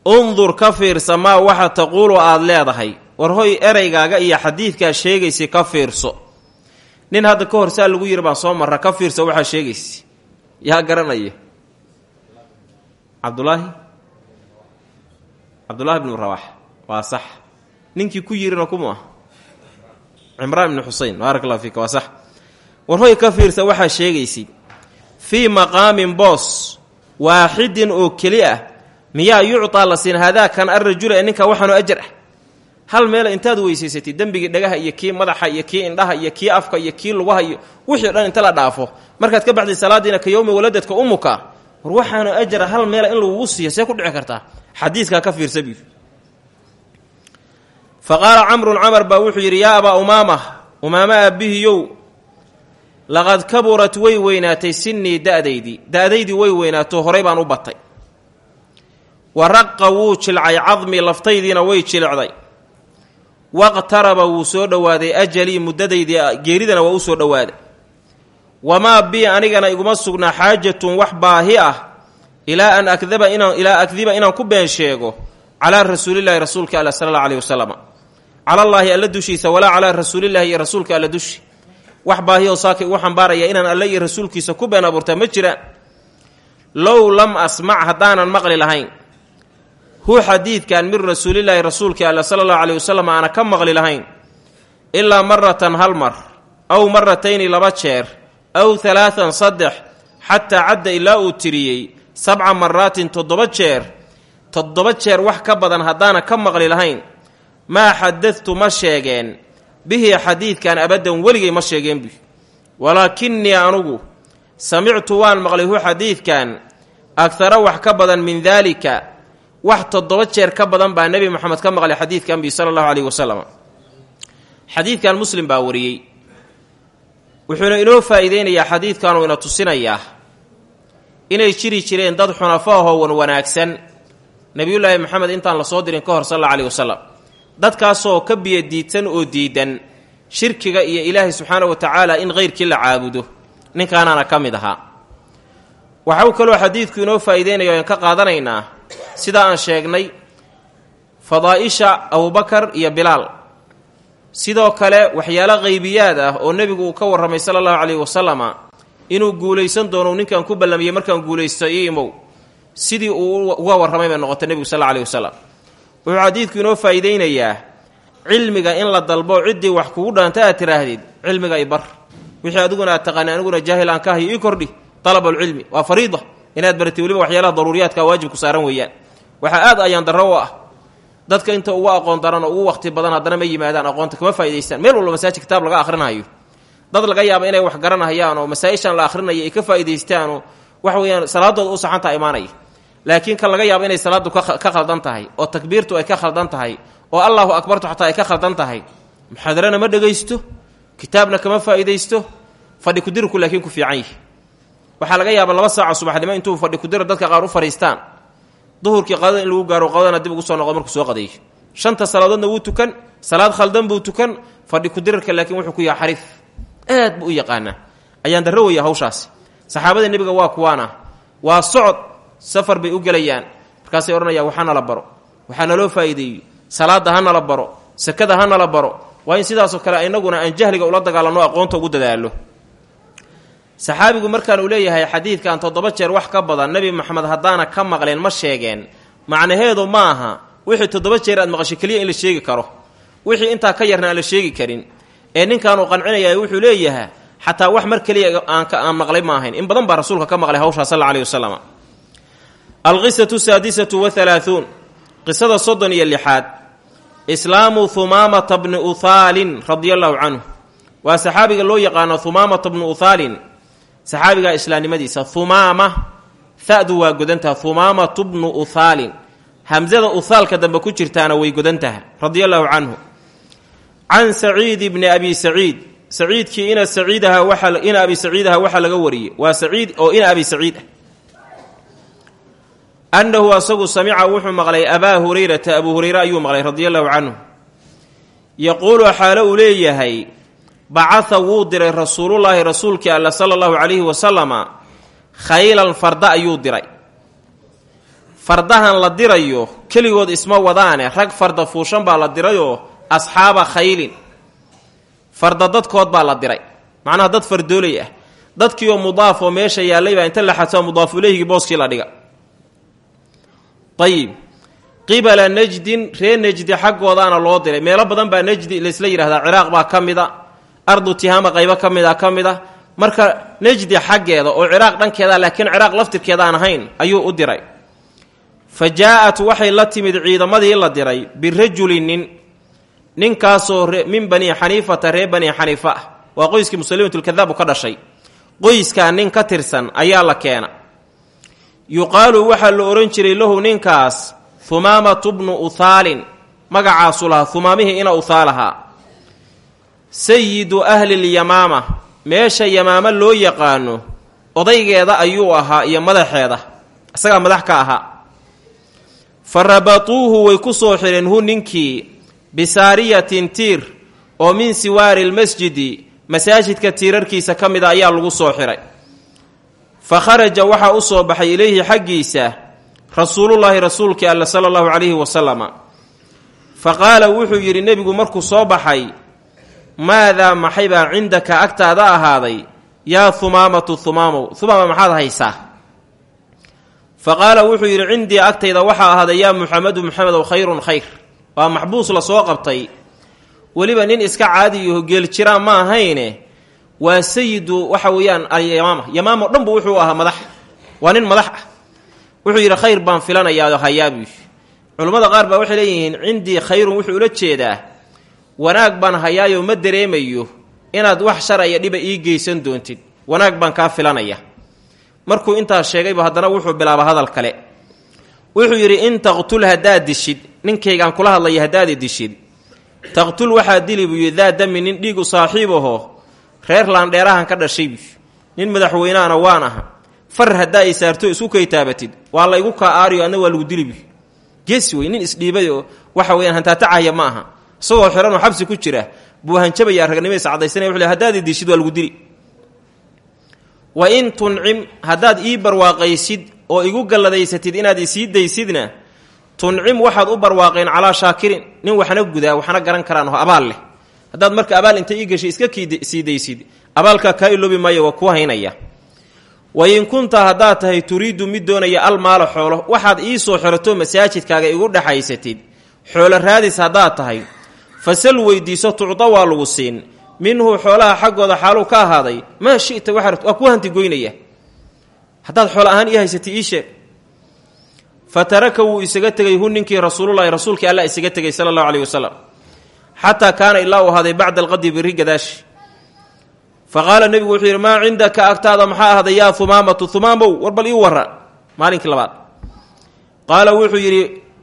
undur ka fiirsa maa waxa taquulu aad leedahay. War hoy ereygaaga iyo xadiidkaa sheegaysa ka fiirso. Nin hadda ka hor saa lagu yiri baan soo marra ka fiirsa waxaa sheegaysa yaa garanaya? Cabdulaahi cabdullaahi bnu rawax waa sax. Ninkii ku yirina kuma ah cimraan ibnu xusein baarak allahu fiika waa sax. War hoy ka fiirsa waxaa sheegaysid fii maqaamin boos waaxidin oo keli ah miyaa yuctaa la siin haadaakan arrajula ninka waxaanu ajar ah. Hal meel intaad weysaysatay dembigii dhagaha iyo kii madaxa iyo kii indhaha iyo kii afka iyo kii lugaha iyo wixii o dhan inta la dhaafo markaad ka baxday salaadiina ka yowmi waladadka umuka war waxaanu ajara hal meela in lagugu siiyo see ku dhici kartaa. Xadiiskaa ka fiirsabi fa qaala camrun camar baa wuxuu yidhi yaa abaa umaama umaama aabbihiyow laqad kaburat way weynaatay sinnii da'daydii. Da'daydii way weynaato horay baan u batay. Wa raqa wuu jilcay cadmii laftaydiina way jilicday waqtaraba wuu soo dhowaaday ajalii muddadaydii geeridana waa u soo dhowaaday wamaa bii anigana iguma sugnaa xaajatun wax baahi ah ilaa an akdaba inaan ilaa akdiba inaan ku been sheego calaa rasuulillaahi rasuulka alla sala alla alayhi wasalam calallaahi alla dushiisa walaa calaa rasuulillahi iyo rasuulka alla dushi wax baahiyoo saaka igu xambaaraya inaan alle iyo rasuulkiisa ku been abuurtaa ma jiraan low lam asmac haddaanan maqli lahayn. Hu xadiidkan min rasuulilaahi rasuulka alla sala allahu alayh wasalam aana ka maqli lahayn. Ilaa maratan hal mar aw maratayni laba jeer aw halaatan saddex xataa cadda ilaa uu tiriyey sabca maraatin toddoba jeer. Toddoba jeer wax ka badan haddaana ka maqli lahayn. Maa xadadtu ma sheegeen bihi xadiidkan abaddan weligay ma sheegeen bu walaakinnii anugu samictu waan maqlay hu xadiidkan agtara wax ka badan min daalika wax toddoba jeer ka badan baa nebi moxamed ka maqlay xadiidkan bi sala allahu caleyhi wasalam xadiidkan muslim baa wariyey. Wuxuuna inoo faa'iideynayaa xadiidkanuu ina tusinayaa inay jiri jireen dad xunafaahoo wan wanaagsan. Nebiyullaahi moxamed intaan la soo dirin ka hor sal alla aleyhi wasalam dadkaasoo ka biyo diidsan oo diidan shirkiga iyo ilaahay subxaana wa tacaala in keyrkii la caabudo. Ninkaanaana ka mid ahaa. Waxau kaloo xadiidku inoo faa'iideynaya o aan ka qaadanaynaa sida aan sheegnay fadaa'isha abubakar iyo bilaal. Sidoo kale waxyaalo qaybiyaad ah oo nebigu uu ka warramay sala allahu caleyhi wasalama inuu guulaysan doono ninkan ku ballamiyey markaan guulaysto io imow. Sidii uu uga warramay bay noqotay nebigu sal alla aleyhi wasalam wuxuu xadiidku inoo faa'iideynayaa cilmiga in la dalbo ciddii wax kugu dhaanta aad tiraahdid cilmiga i bar wixii adiguna aad taqaani aniguna jaahil aan ka hayo ii kordhi dalabulcilmi waa fariida inaad baratay weliba waxyaalaha daruuriyaadka waajibku saaran weeyaan. Waxaa aad ayaan darro u ah. Dadka inta ugu aqoon daran oo ugu waqti badan haddana ma yimaadaan aqoonta kama faa'idaystaan meel walba masaajid kitaab laga akhrinayo dad laga yaaba inay wax garanahayaan oo masaa-ishan la akhrinayo ay ka faa'iidaystaanoo waxa weeyaan salaadooda u saxantaa imaanaya laakiin kan laga yaabo inay salaaddu ka khaldan tahay oo takbiirtu ay ka khaldan tahay oo allahu akbartu xataa ay ka khaldan tahay muxaadarana ma dhegaysto kitaabna kama faa'iidaysto fadhi kudirku laakiin ku fiican yihi waxaa laga yaaba laba saaca subaxnimo intuu fadhi kudiro dadka qaar u fadhiistaan. Duhurkii qadada in lagu gaaro qadana dib ugu soo noqdo markuu soo qadeeyo. Shanta salaadoodna wuu tukan salaad khaldan buu tukan fadhi kudirarka laakiin wuxuu ku yaha xariif aad buu u ayaan darro weya saxaabada nebiga waa kuwaana. Waa socod safar bay u gelayaan. Markaasay odhanayaan waxaa nala baro. Waxaa naloo faa'iideeyo salaadda ha nala baro. Sakada ha nala baro. Waa in sidaasoo kale inaguna aan jahliga ula dagaalanno aqoonta ugu dadaalo saxaabigu markaan uu leeyahay xadiidkan toddoba jeer wax ka badan nebi maxamed haddaana ka maqleen ma sheegeen. Macnaheedu ma aha. Wixii toddoba jeer aad maqashay keliya in la sheegi karo. Wixii intaa ka yarna aan la sheegi karin. Ee ninkaan uu qancinaya wuxuu leeyahay xataa wax mar keliya aan maqlay ma ahayn. In badan baa rasuulka ka maqlay hawshaa sal aley wasalam alqisatu saadisatu wahalaahuun qisada soddon iyo lixaad islaamu humaamata bni uthaalin radia allahu canhu waa saxaabiga loo yaqaano humaamata bnu uthaalin saxaabigaa islaamnimadiisa humaama thadu waa godantaha humaamatu bnu uthaalin hamsada uthaalka dambe ku jirtaana way godantaha radia allahu canhu can saciidi bni abi saciid saciidkii ina saciidaha waa ina abi saciidaha waxaa laga wariyey waa saciid oo ina abi saciid annahu asagu samica wuxuu maqlay abaa hurayrata abuu hureyre ayuu maqlay radia allahu canhu yaquulu xaalo uu leeyahay bacatha wuu diray rasuulullaahi rasuulkii alla sala allahu calayhi wasalama khaylan farda ayuu diray fardahan la dirayo keligood isma wadaane rag farda fuushan baa la dirayoo asxaaba khaylin farda dadkood baa la diray macnaha dad fardooley ah dadkiioo mudaaf oo meesha yaallay baa inta la xadso mudaafu ileyhigii booskii la dhiga ayib qibala najdin ree najdi xaggoodaana loo diray. Meelo badan baa najdi laysla yidhahdaa ciraaq baa ka mid a ardu tihaama qaybo ka mid a ka mid a marka najdi xaggeeda oo ciraaq dhankeeda laakiin ciraaq laftirkeeda aan ahayn ayuu u diray. Fa jaa-at waxay la timid ciidamadii la diray birajuli nin. Ninkaasoo min bani xaniifata ree bani xaniifa ah. Waa qoyskii musalimatulkadaab ka dhashay. Qoyskaa nin ka tirsan ayaa la keena yuqaalu waxaa la odhan jiray lahu ninkaas humaamatu bnu uthaalin. Magacaasu lahaa humaamihii ina uthaalahaa sayidu ahlilyamaama meesha yamaamo loo yaqaano odaygeeda ayuu ahaa iyo madaxeeda. Isagaa madax ka ahaa. Fa rabatuuhu way ku soo xidheen hu ninkii bisaariyatin tiir oo min siwaari lmasjidi masaajidka tiirarkiisa ka mid a ayaa lagu soo xidhay fa waxaa u soo baxay ilayhi xaggiisa rasuulullaahi rasuulkii alla sala allahu calayhi wasalama fa qaala wuxuu yidhi nebigu markuu soo baxay maadaa maxay baa cindaka agtaada ahaaday? Yaa humaamatu humaamow humaama maxaad haysaa? Fa qaala wuxuu yidhi cindii agtayda waxaa ahaaday yaa muxamedu muxamedow khayrun khayr. Waa maxbuus la soo qabtay. Weliba nin iska caadiyaho geeljiraan ma ahayne waa sayidu waxa weeyaan alyamaama yamaamo dhanbu wuxuu ahaa madax. Waa nin madax ah. Wuxuu yidhi khayr baan filanayaa hayaabuy culummada qaar baa waxay leeyihiin cindii khayrun wuxuu ula jeedaa wanaag baan hayaayoo ma dareemayo inaad wax sharaya dhiba ii geysan doontid. Wanaag baan kaa filanaya. Markuu intaas sheegayba haddana wuxuu bilaaba hadal kale. Wuxuu yidhi in taqtul haddaad dishid ninkaygaan kula hadlaya haddaad dishid. Taqtul waxaa dili buu yidhi daa dami nin dhiigu saaxiib reer laandheerahan ka dhashay. Buy nin madaxweyneana waan aha. Far haddaa i saarto isku kaytaabatid. Waa laygu kaa aariyo adna waa lagu dili buy geesi wey nin isdhiibay oo waxa weyaan hantaatacahya ma aha. Isagoo xiranoo xabsi ku jira buu hanjabayaa ragnimadiisa cadaysanaya wuxu le haddaad i dishid waa lagu dili. Wa in tuncim haddaad ii barwaaqaysid oo igu galladaysatid inaad isii daysidna tuncim waxaad u barwaaqeen calaa shaakirin. Nin waxna gudaa waxna garan karaan oo abaal leh haddaad marka abaal inta ii gashay iska sii daysid abaalkaa kaa iloobi maayo waa kuu haynaya. Wa in kunta haddaad tahay turiidu mid doonaya almaala xoolo waxaad ii soo xirato masaajidkaaga igu dhexaysatid xoolo raadis haddaad tahay. Fasal weydiiso tucda waa lagu siin. Minhu xoolaha xaggooda xaaluu ka ahaaday. Maa shita waa ku hantigoynaya haddaad xoolo ahaan ii haysatay ii sheeg. Wuu isaga tegay hu ninkii rasuululahi rasuulkii alla isaga tegay sala allahu aleyh wasalam xataa kaana ilaa uu ahaaday bacda alqadi biri gadaashi. Fa qaala nebigu wuxuu yidhi maa cindaka agtaada? Maxaa ahaaday yaa humaamatu humaamow war bal ii warra. Maalinkii labaad. Qaala wuxuu yidhi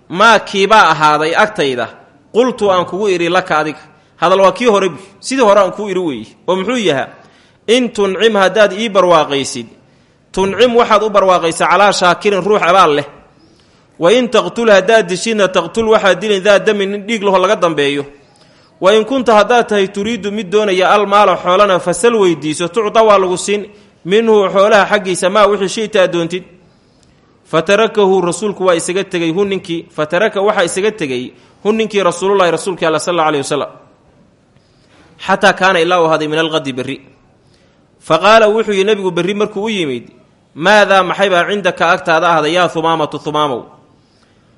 maa kiibaa ahaaday agtayda? Qultu aan kugu idhi laka adiga. Hadal waa kii hore sidii hore aan kuu idhi weeye oo muxuu yahaa in tuncim haddaad ii barwaaqaysid. Tuncim waxaad u barwaaqaysaa calaa shaakirin ruux abaal leh. Wa in taqtul haddaad dishidna taqtul waxaad dilin daa damin nin dhiig laho laga dambeeyo wa in kunta haddaad tahay turiidu mid doonaya almaala xoolana fasal weydiiso tucda waa lagu siin minhu xoolaha xaggiisa maa wixii shayta aad doontid. Fatarakahu rasuulku waa isaga tegey hu ninkii fataraka waxaa isaga tegey hu ninkii rasuululahi rasuulkii alla sal alla alih wasalam xataa kaana ilaa u haday min alqadi berri. Fa qaala wuxuu yihi nebigu berri markuu u yimid maadaa maxaybaa cindaka agtaada ahday yaa humaamatu humaamow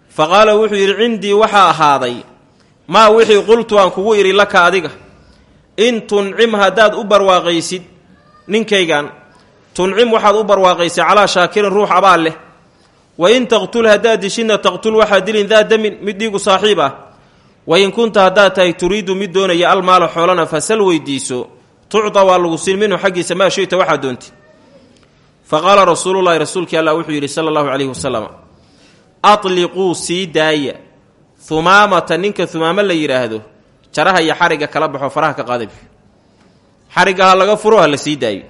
fa qaala wuxuu yidhi cindii waxaa ahaaday maa wixii qultu aan kugu idhi laka adiga in tuncim haddaad u barwaaqaysid ninkaygan tuncim waxaad u barwaaqaysay calaa shaakirin ruux abaal leh. Wa in taqtul haddaad dishidna taqtul waxaad dilin daa damin mid dhiigu saaxiib ah. Wa in kunta haddaad tahay turiidu mid doonaya almaala xoolana fasal weydiiso tucda waa lagu siin minhu xaggiisa maa shayta waxaad doonti fa qaala rasuululahi rasuulkii allah wuxuu yidhi sala allahu calayhi wasalam atliquu sii daaya humaamata ninka humaamo la yidhaahdo jaraha iyo xarigga kala baxo faraha ka qaadabi xarigga ha laga furo ha la sii daayo.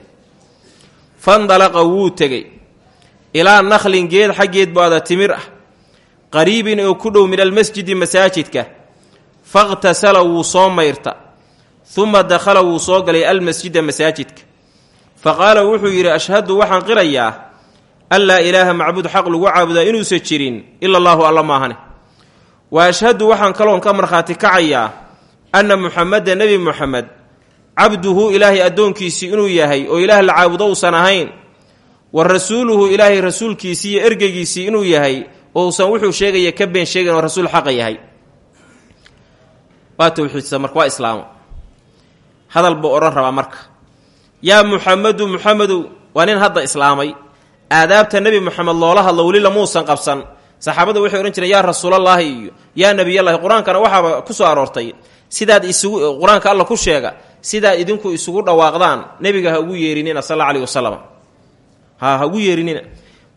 Fandalaqa wuu tegey. Ilaa nakhlin geed xaggeed bu-ada timir ah. Qariibin oo ku dhow min almasjidi masaajidka. Fakhtasala wuu soo mayrta. Uma dakhala wuu soo galay almasjida masaajidka. Fa qaala wuxuu yidhi ashhadu waxaan qirayaa an laa ilaaha macbuud xaq lagu caabudaa inuusan jirin ila allaahu alla maahane wa ashhadu waxaan kaloon ka markhaati kacayaa anna muxameda nebi muxamed cabduhu ilaahay addoonkiisii inuu yahay oo ilaah la caabudo uusan ahayn wa rasuuluhu ilaahay rasuulkiisii iyo ergeygiisii inuu yahay oo uusan wuxuu sheegaya ka been sheegayn oo rasuul xaqa yahay. Waa towxiidsa marka waa islaamo. Hadal buu odhan rabaa marka. Yaa muxamedu muxamedow waa nin hadda islaamay. Aadaabta nebi moxamed loola hadlo weli lamuusan qabsan saxaabada waxay odhan jireen yaa rasuulallaahi iyo yaa nebiyallaahi qur'aankana waxaaba ku soo aroortay sidaad isugu qur'aanka alla ku sheega sidaad idinku isugu dhawaaqdaan nebiga ha ugu yeerinina sal alla aleyhi wasalam ha ha ugu yeerinina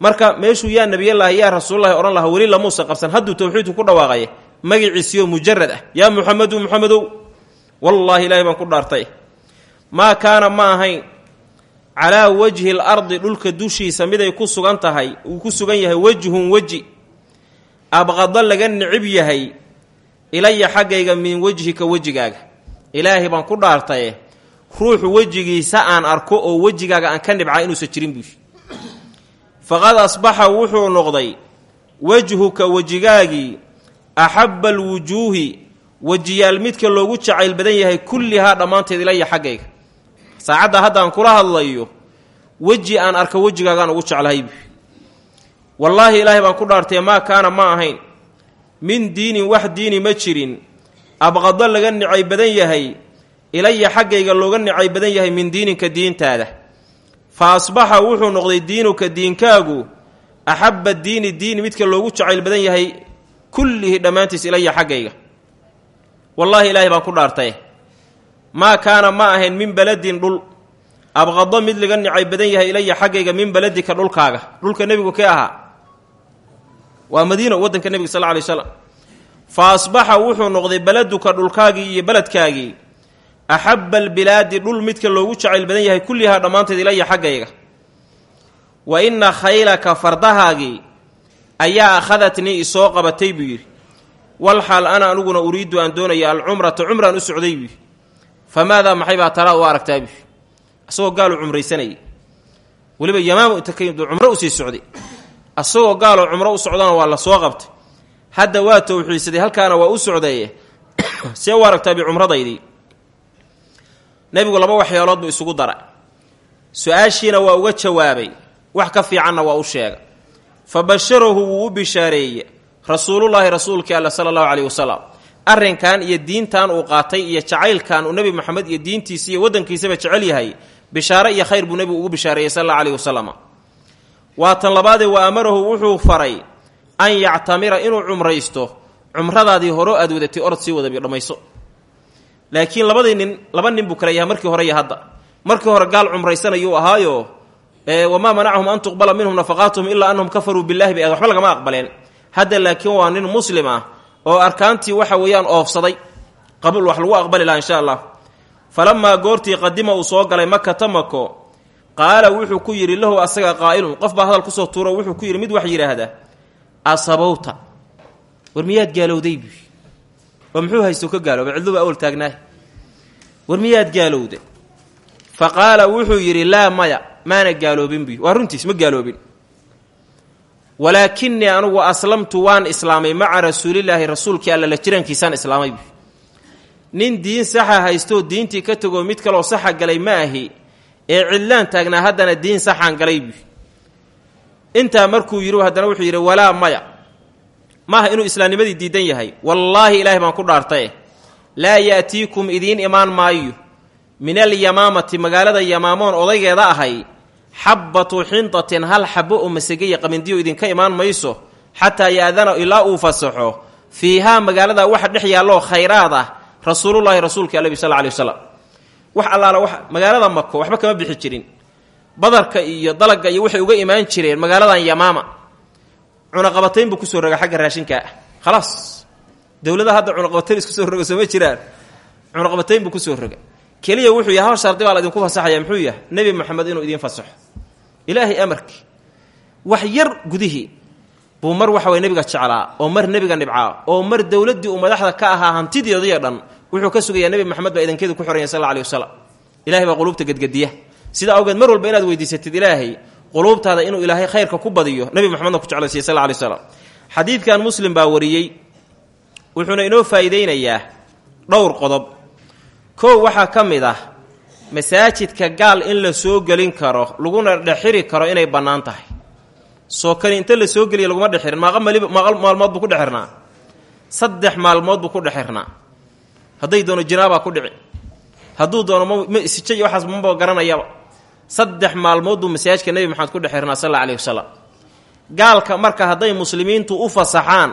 marka meeshuu yaa nebiyallaahi yaa rasuululahi odhan lahaa weli lamuusan qabsan hadduu towxiidku ku dhawaaqaya magiciisiyo mujarad ah. Yaa muxamedu muxamedow wallaahi ilaahay baan ku dhaartay. Maa kaana ma ahayn calaa wajhi l ardi dhulka dushiisa miday ku sugan tahay uu ku sugan yahay wejhun weji abqado laga nicib yahay ilaya xaggayga min wejhika wejigaaga. Ilaahay baan ku dhaartaye ruuxu wejigiisa aan arko oo wejigaaga aan ka nibca inuusan jirin buushi faqad asbaxa wuxuu noqday wejhuka wejigaagii axabba alwujuuhi wejiyaal midka loogu jacayl badan yahay kullihaa dhammaanteed ilaya xaggayga. Saacadda haddaan kula hadlayo weji aan arka wejigaagaan ugu jeclahay buushi wallaahi ilaahay baan ku dhaartay maa kaana ma ahayn. Min diinin wax diini ma jirin. Abqado laga nicay badan yahay ilaya xaggayga looga nicay badan yahay min diininka diintaada. Fa asbaxa wuxuu noqday diinuka diinkaagu axabba diini diini midka loogu jacayl badan yahay kullihi dhammaantiis ilaya xaggayga. Wallaahi ilaahay baan ku dhaartay maa kaana ma ahayn min beledin dhul. Abqado mid laga nicay badan yahay ilaya xaggayga min beledika dhulkaaga. Dhulka nebigu kee ahaa waa madiina waddanka nebiga sal ly slam fa asbaxa wuxuu noqday beleduka dhulkaagii iyo beledkaagii axabba albilaadi dhul midka loogu jacayl badan yahay kullihaa dhammaanteed ilaya xaggayga. Wa inna khaylaka fardahaagii ayaa akhadatnii isoo qabatay buu yidhi. Walxaal ana aniguna uriidu aan doonaya alcumrata cumraan u socday buu yidhi. Famaadaa maxay baa talaa u aragtaa buu asagoo gaalu cumraysanayay. Weliba yamaamo inta ka cumro u sii socday asagoo gaaloo cumro u socdana waa la soo qabtay. Hadda waa towxiidsaday halkaana waa u socdaye see u aragtaa bi cumradaydii. Nebigu laba waxyaalood buu isugu dara su'aashiina waa uga jawaabay. Wax ka fiicanna waa u sheega fa basharahu wuu u bishaareeye rasuulullaahi rasuulkii alla sala allahu caleyhi wasalam arrinkan iyo diintan uu qaatay iyo jacaylkan uu nebi moxamed iyo diintiisa iyo waddankiisaba jecel yahay bishaare iyo khayr buu nebigu ugu bishaareeyey sal alla aleyhi wasalam waa tan labaadee wa amarahu wuxuu faray an yactamira inuu cumraysto. Cumradaadii horo aad wadatay orod sii wadabi dhammayso laakiin labadii nin laba nin buu kala yahay markii hore iyo hadda. Markii hore gaal cumraysanayuu ahaayo wamaa manacahum an tuqbala minhum nafaqaatuhum ilaa anahum kafaruu billahi bay waxba lagama aqbaleen. Hadda laakiin waa nin muslim ah oo arkaantii waxa weeyaan oofsaday. Qabul wax lagu aqbali laha insha allah. Falamaa goortii qadima uu soo galay makata mako qaala wuxuu ku yidhi lahu asaga qaa'ilun. Qof baa hadal ku soo tuuro wuxuu ku yidhi mid wax yidhaahdaa asabowta. War miyaad gaalowday buy oo haysto ka gaaloobay? Cidluba awal taagnaah war miyaad gaalowday? Fa wuxuu yidhi laa maya maana gaaloobin buy waa runtiis ma gaaloobin. Walaakinii anugu aslamtu waan islaamay maca rasuulilaahi rasuulkii alla la jiraankiisaan islaamay buy nin diin saxa haystoo diintii ka tegoo mid kaloo saxa galay ma ahi ee cidlaan taagnaa haddana diin saxaan galay buy intaa markuu yidhi haddana wuxuu yidhi walaa maya. Maaha inuu islaamnimadii diidan yahay. Wallaahi ilaahay baan ku dhaartaye laa ya'tiikum idiin imaan maayo. Min alyamaamati magaalada yamaamoon odaygeeda ahay xabbatu xindatin hal xabo oo masegaya qamindiyo idinka imaan mayso xataa ya'dana ilaa uu fasaxo. Fiihaa magaalada waxa dhex yaalloo khayraad ah rasuulullaahi rasuulka alabi sal alay wasalam wax allaala wax magaalada mako waxba kama bixi jirin. Badarka iyo dalagga iyo waxay uga imaan jireen magaaladan yamaama. Cunaqabatayn buu ku soo roga xagga raashinkaa khalaas dowladda hadda cunaqabatayn isku soo roga sooma jiraan. Cunaqabatayn buu ku soo roga keliya wuxuu yahay shardi baa la idinku fasaxaya. Muxuu yahay? Nebi moxamed inuu idiin fasaxo. Ilaahay amarkii wax yar gudihii buu mar waxa way nebiga jeclaa oo mar nebiga nibcaa oo mar dowladdii uu madaxda ka ahaa hantideediyo dhan wuxuu ka sugayaa nebi moxamed baa idankeedu ku xoranya sal alih wasalam ilahay baa quluubta gedgediya. Sida awgeed mar walba inaad weydiisatid ilaahay quluubtaada inuu ilaahay khayrka ku badiyo nebi moxamedna ku jeclaysiya sal alay slam xadiidkan muslim baa wariyey wuxuuna inoo faa'iideynayaa dhowr qodob. Kow waxaa ka mid ah masaajidka gaal in la soo gelin karo laguna dhexiri karo inay bannaan tahay. Soo kani inta la soo geliya laguma dhexxirin maaqa malimaaqal maalmood buu ku dhexirnaa. Saddex maalmood buu ku dhexirnaa hadday doono jinaabaa ku dhici. Hadduu doono ma sija iyo waxaas maba saddex maalmood buu masaajidka nebi maxamed ku dhexirnaa sal alla alayhi wasalam gaalka marka hadday muslimiintu u fasaxaan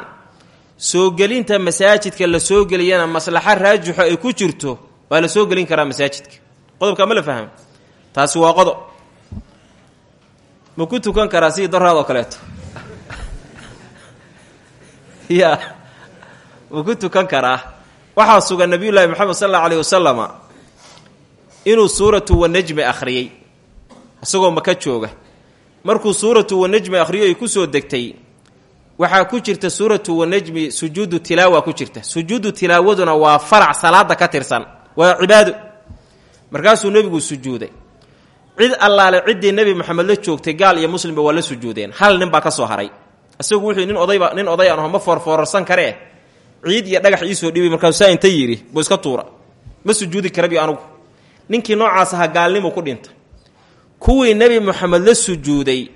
soo gelinta masaajidka la soo geliyana maslaxa raajixo ay ku jirto waa la soo gelin karaa masaajidka. Qodobka ma la fahmo taasi waa qodob. Ma ku tukan karaa sidii doraad oo kaleeto? Ya ma ku tukan karaa waxaa sugan nabiyullaahi moxamed sal allau alayh wasalama inuu suuratu wanajmi akhriyey isagoo maka jooga. Markuu suuratu wanajmi akhriyo ay ku soo degtay waxaa ku jirta suuratu wanajmi sujuudu tilaawa ku jirta. Sujuudu tilaawaduna waa farac salaada ka tirsan waa cibaado markaasuu nebigu sujuuday. Cid allaale ciddii nebi moxamed la joogtay gaal iyo muslimba waa la sujuudeen. Hal nin baa ka soo haray. Isagu wuxuu nin odayba nin oday aan ma foorfoorarsan karee ciid iyo dhagax iisoo dhibay markaasuu saa inta yidhi buu iska tuura. Ma sujuudi karabi anugu. Ninkii noocaas ahaa gaalnimu ku dhinta. Kuwii nebi moxamed la sujuuday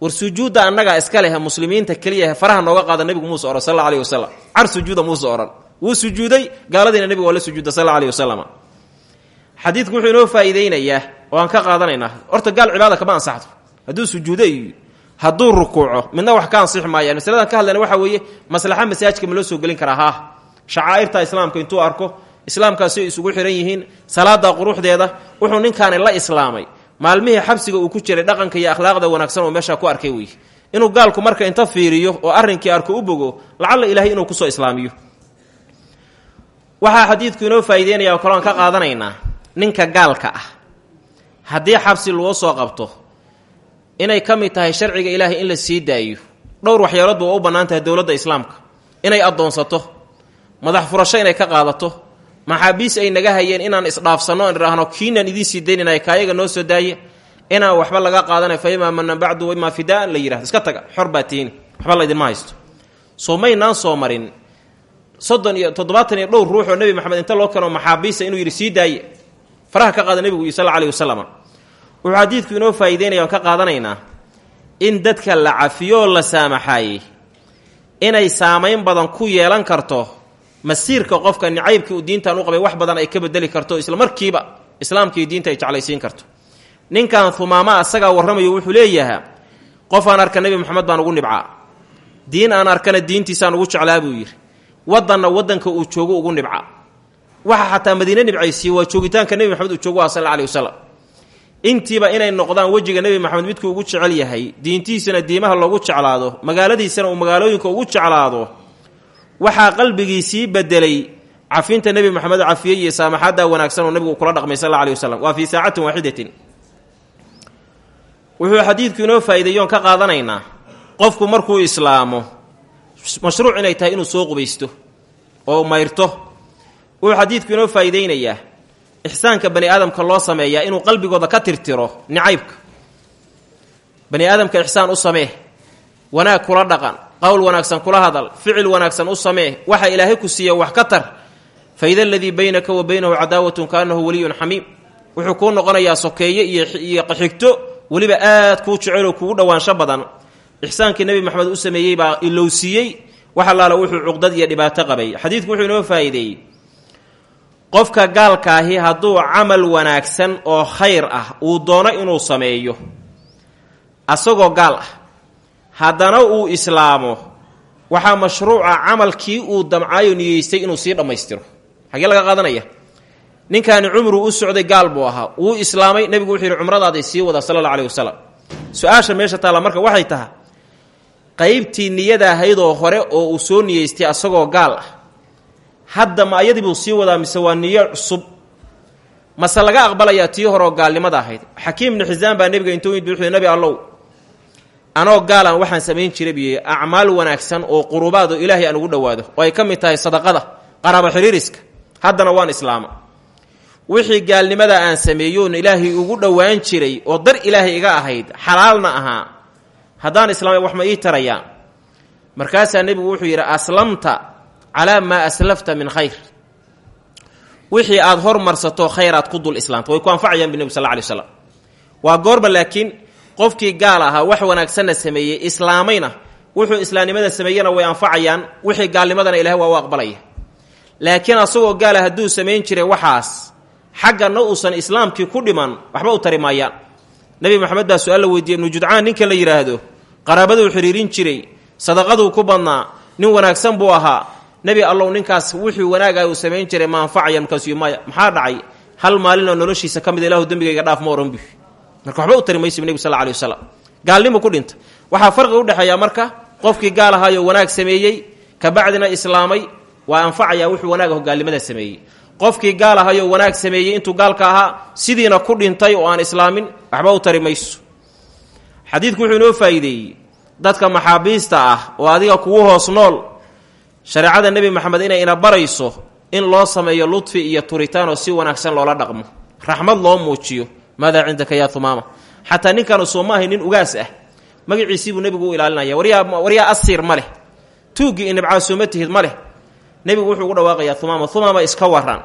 war sujuudda annagaa iska leh muslimiinta keliyahe faraha nooga qaada nebigu muuse ohan sal alih wasalam car sujuuda muuse odhan wuu sujuuday gaaladiina nebigu waa la sujuuda sal alih wasalam xadiidku wuxuu inoo faa'iideynayaa oo aan ka qaadanaynaa horta gaal cibaada kama ansaxdo. Hadduu sujuudo hadduu rukuuco midna wax ka ansixi maayaan masaladan ka hadlayna waxaa weeye maslaxa masaajidka ma loo soo gelin karaa haa shacaa'irta islaamka intuu arko islaamkaasi isugu xihan yihiin salaada quruxdeeda wuxuu ninkaani la islaamay. Maalmihii xabsiga uu ku jiray dhaqanka iyo akhlaaqda wanaagsan oo meeshaa ku arkay wey inuu gaalku marka inta fiiriyo oo arrinkii arko u bogo lacalla ilaahay inuu ku soo islaamiyo. Waxaa xadiidku inoo faa'ideynaya oo kale aan ka qaadanaynaa ninka gaalka ah. Haddii xabsi loo soo qabto inay ka mid tahay sharciga ilaahay in la sii daayo. Dhowr waxyaaloodba waa u bannaan tahay dowladda islaamka. Inay addoonsato madax furasho inay ka qaadato maxaabiis ay naga hayeen inaan isdhaafsanno an idhaahno kiinaan idiin sii daynana kaayaga noo soo daaye inaan waxba laga qaadanayo fa imaa manan bacdu imaa fidaan la yidhahdo iska taga xor waxba laydinma haysto. Soo maynaan soo marin. Soddon iyo toddobaatan iyo dhowr ruux oo nebi maxamed inta loo keeno maxaabiista inuu yidhi sii daaye. Faraha ka qaada nebigu iyo sal alla wasalam wuxuu xadiidku inoo faa'ideynaya aan ka qaadanaynaa in dadka la cafiyoo la saamaxaayey inay saamayn badan ku yeelan karto masiirka qofka nicaybkii uu diintan u qabay wax badan ay ka bedeli karto isla markiiba islaamkii diinta ay jeclaysiin karto. Ninkan humaama asagaa warramayo wuxuu leeyahaa qof aan arka nebi moxamed baan ugu nibcaa. Diin aan arkana diintiisaan ugu jeclaa buu yidhi. Wadanna wadanka uu joogo ugu nibca waxa xataa madiine nibcaysiiye waa joogitaanka nebi maxamed uu joogu aha sal wasalam intiiba inay noqdaan wejiga nebi maxamed midkuu ugu jecel yahay diintiisana diimaha loogu jeclaado magaaladiisana uu magaalooyinka ugu jeclaado waxaa qalbigiisii bedelay cafinta nebi maxamed cafiyey iyo saamaxaadda wanaagsan oo nebigu kula dhaqmay sal alla alih wasalam waa fii saacatin wuxuu xadiidku inoo faa'iideeyoon ka qaadanaynaa qofku markuu islaamo mashruuc inay tahay inuu soo qubaysto oo mayrto. Wuxuu xadiidku inoo faa'iideynayaa ixsaanka bani aadamka loo sameeyaa inuu qalbigooda ka tirtiro nicaybka. Bani aadamka ixsaan u samee wanaag kula dhaqan qowl wanaagsan kula hadal ficil wanaagsan u samee waxa ilaahay ku siiya wax ka tar. Fa ida aladii baynaka wa baynahu cadaawatun kaanahu waliyun xamiim. Wuxuu kuu noqonayaa sokeeye iyo xigto weliba aad kuu jeceloo kugu dhowaansho badan. Ixsaankii nebi maxamed u sameeyey baa ilowsiiyey wax allaala wuxuu cuqdad iyo dhibaato qabay. Xadiidku wuxuu inoo faa'iideeyey qofka gaalkaahi hadduu camal wanaagsan oo khayr ah uu doono inuu sameeyo asagoo gaal ah haddana uu islaamo waxaa mashruuca camalkii uu damcaayo niyeystay inuu sii dhammaystiro. Xagee laga qaadanaya? Ninkaani cumruu u socday gaal buu ahaa. Wuu islaamay nebigu wuxuu yidhi cumradaaday sii wada sala alla aleyh wasalam su'aasha meesha taalla marka waxay tahay qaybtii niyada ahaydoo hore oo uu soo niyeystay asagoo gaal ah hadda ma ayadii buu sii wadaa mise waa niyo cusub? Mase laga aqbalayaa tii horeoo gaalnimada ahayd. Xakiim ibnu xisaan baa nebiga intuu yimid wuxuu nabi allow anoo gaalan waxaan samayn jiray biyo acmaal wanaagsan oo qurubaad oo ilaahay aan ugu dhowaado oo ay ka mid tahay sadaqada qaraabo xiriiriska haddana waan islaama. Wixii gaalnimada aan sameeyoon ilaahay ugu dhowaan jiray oo dar ilaahay iga ahayd xalaalna ahaa. Haddaan islaamay wax ma ii tarayaan markaasaa nebigu wuxuu yidhi aslamta calaa maa aslafta min khayr. Wixii aad hormarsato khayraad ku dul islaamta way ku anfacayaan bi nebi sal lay slam goorba laakiin qofkii gaal ahaa wax wanaagsanna sameeyey islaamayna wuxuu islaamnimada sameeyena way anfacayaan wixii gaalnimadana ilahay waa u laakiin asagoo gaala hadduu samayn jiray waxaas xaggana uusan islaamkii ku dhiman waxba u tari maayaan. Nebi maxamed baa su'aal la weydiiyey ibnu ninka la yidhaahdo qaraabaduu xidhiirin jiray sadaqaduu ku badnaa nin wanaagsan buu ahaa nebi allow ninkaas wuxuu wanaaga uu samayn jiray ma anfacaya markaasuu maxaa dhacay? Hal maalinoo noloshiisa ka mid ilahu dembigayga dhaaf ma ohan bu marka waxba u tari mayso nebi sal alay wasalam ku dhinta. Waxaa farqi udhexeeya marka qofkii gaal ahaayoo wanaag sameeyey kabacdina islaamay waa anfacaya wuxuu wanaaga gaalnimada sameeyey. Qofkii gaal ahayoo wanaag sameeyey intuu gaalka ahaa sidiina ku dhintay oo aan islaamin waxba u tari mayso. Wuxuu inoo faa'iideeyey. Dadka maxaabiista ah oo adiga kugu hoos nool shareecada nebi maxamed inay ina barayso in loo sameeyo ludfi iyo turitaan oo si wanaagsan loola dhaqmo. Raxmad loo muujiyo. Maadaa cindaka yaa humaama xataa ninkaanu soo ma nin ugaas ah. Magaciisiibuu nebigu u ilaalinaya. Waryaa asiir ma leh. Tuuggii inibcaasuma tihid ma leh. Nebigu wuxuu ugu dhawaaqayaa humaama humaama iska waran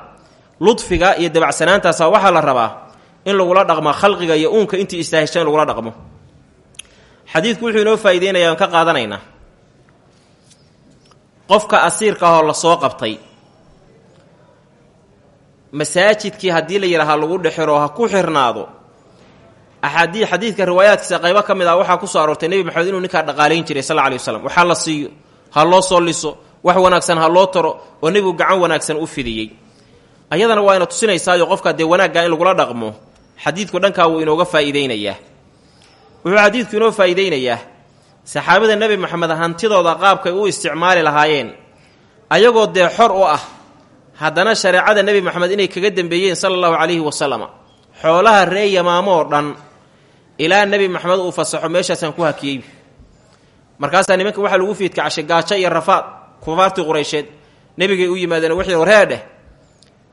ludfiga iyo dabacsanaantaasa waxaa la rabaa in lagula dhaqmo khalqiga iyo uunka intii istaahesha in lagula dhaqmo. Xadiidku wuxuu inoo faa'iideynayaa ka qaadanaynaa qofka asiirka ahoo la soo qabtay. Masaajidkii haddii la yidhaaha lagu dhexiro ha ku xirnaado. Axaadii xadiidka riwaayaadkiisa qaybo ka mid ah waxaa ku soo aroortay nebi maxamed inuu ninkaa dhaqaalayn jiray sal lay waslam waxaa la siiyo ha loo soo liso wax wanaagsan ha loo taro oo nebigu gacan wanaagsan u fidiyey. Ayadana waa ina tusinaysaayo qofka dee wanaagga in lagula dhaqmo xadiidku dhankaa wuu inooga faa'iideynayaa wuxuu xadiidku inoo faa'iideynayaa saxaabada nebi maxamed hantidooda qaabkay u isticmaali lahaayeen. Ayagoo dee xor u ah haddana shareecada nebi maxamed inay kaga dembeeyeen sala allahu calayhi wasalama xoolaha ree yamaamoo dhan ilaa nebi maxamed uu fasaxo meeshaasaan ku hakiyey. Markaasaa nimanka waxaa lagu fiidkacashay gaajo iyo rafaad kufaartii qureysheed nebigay u yimaadeen waxay wareedheh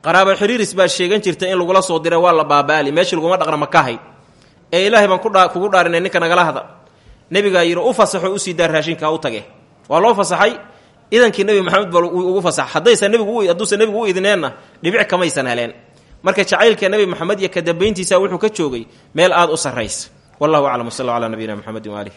qaraabo xiriiris baa sheegan jirta in lagula soo diray waa la baaba'ali meeshii laguma dhaqna makahayd ee ilaahay baan kudha kugu dhaarinay ninka nagala hada nebigaa yidhi u fasaxo u sii daa raashinka u tage waa loo fasaxay. Idankii nebi maxamed baa ugu fasax haddaysan nebigu hadduusan nebigu u idineenna dhibic kamaysan heleen. Marka jacaylka nebi maxamed iyo kadambayntiisa wuxuu ka joogay meel aada u sarraysa. Wallahu aclam w sal ala nabiyina mxamedi waalih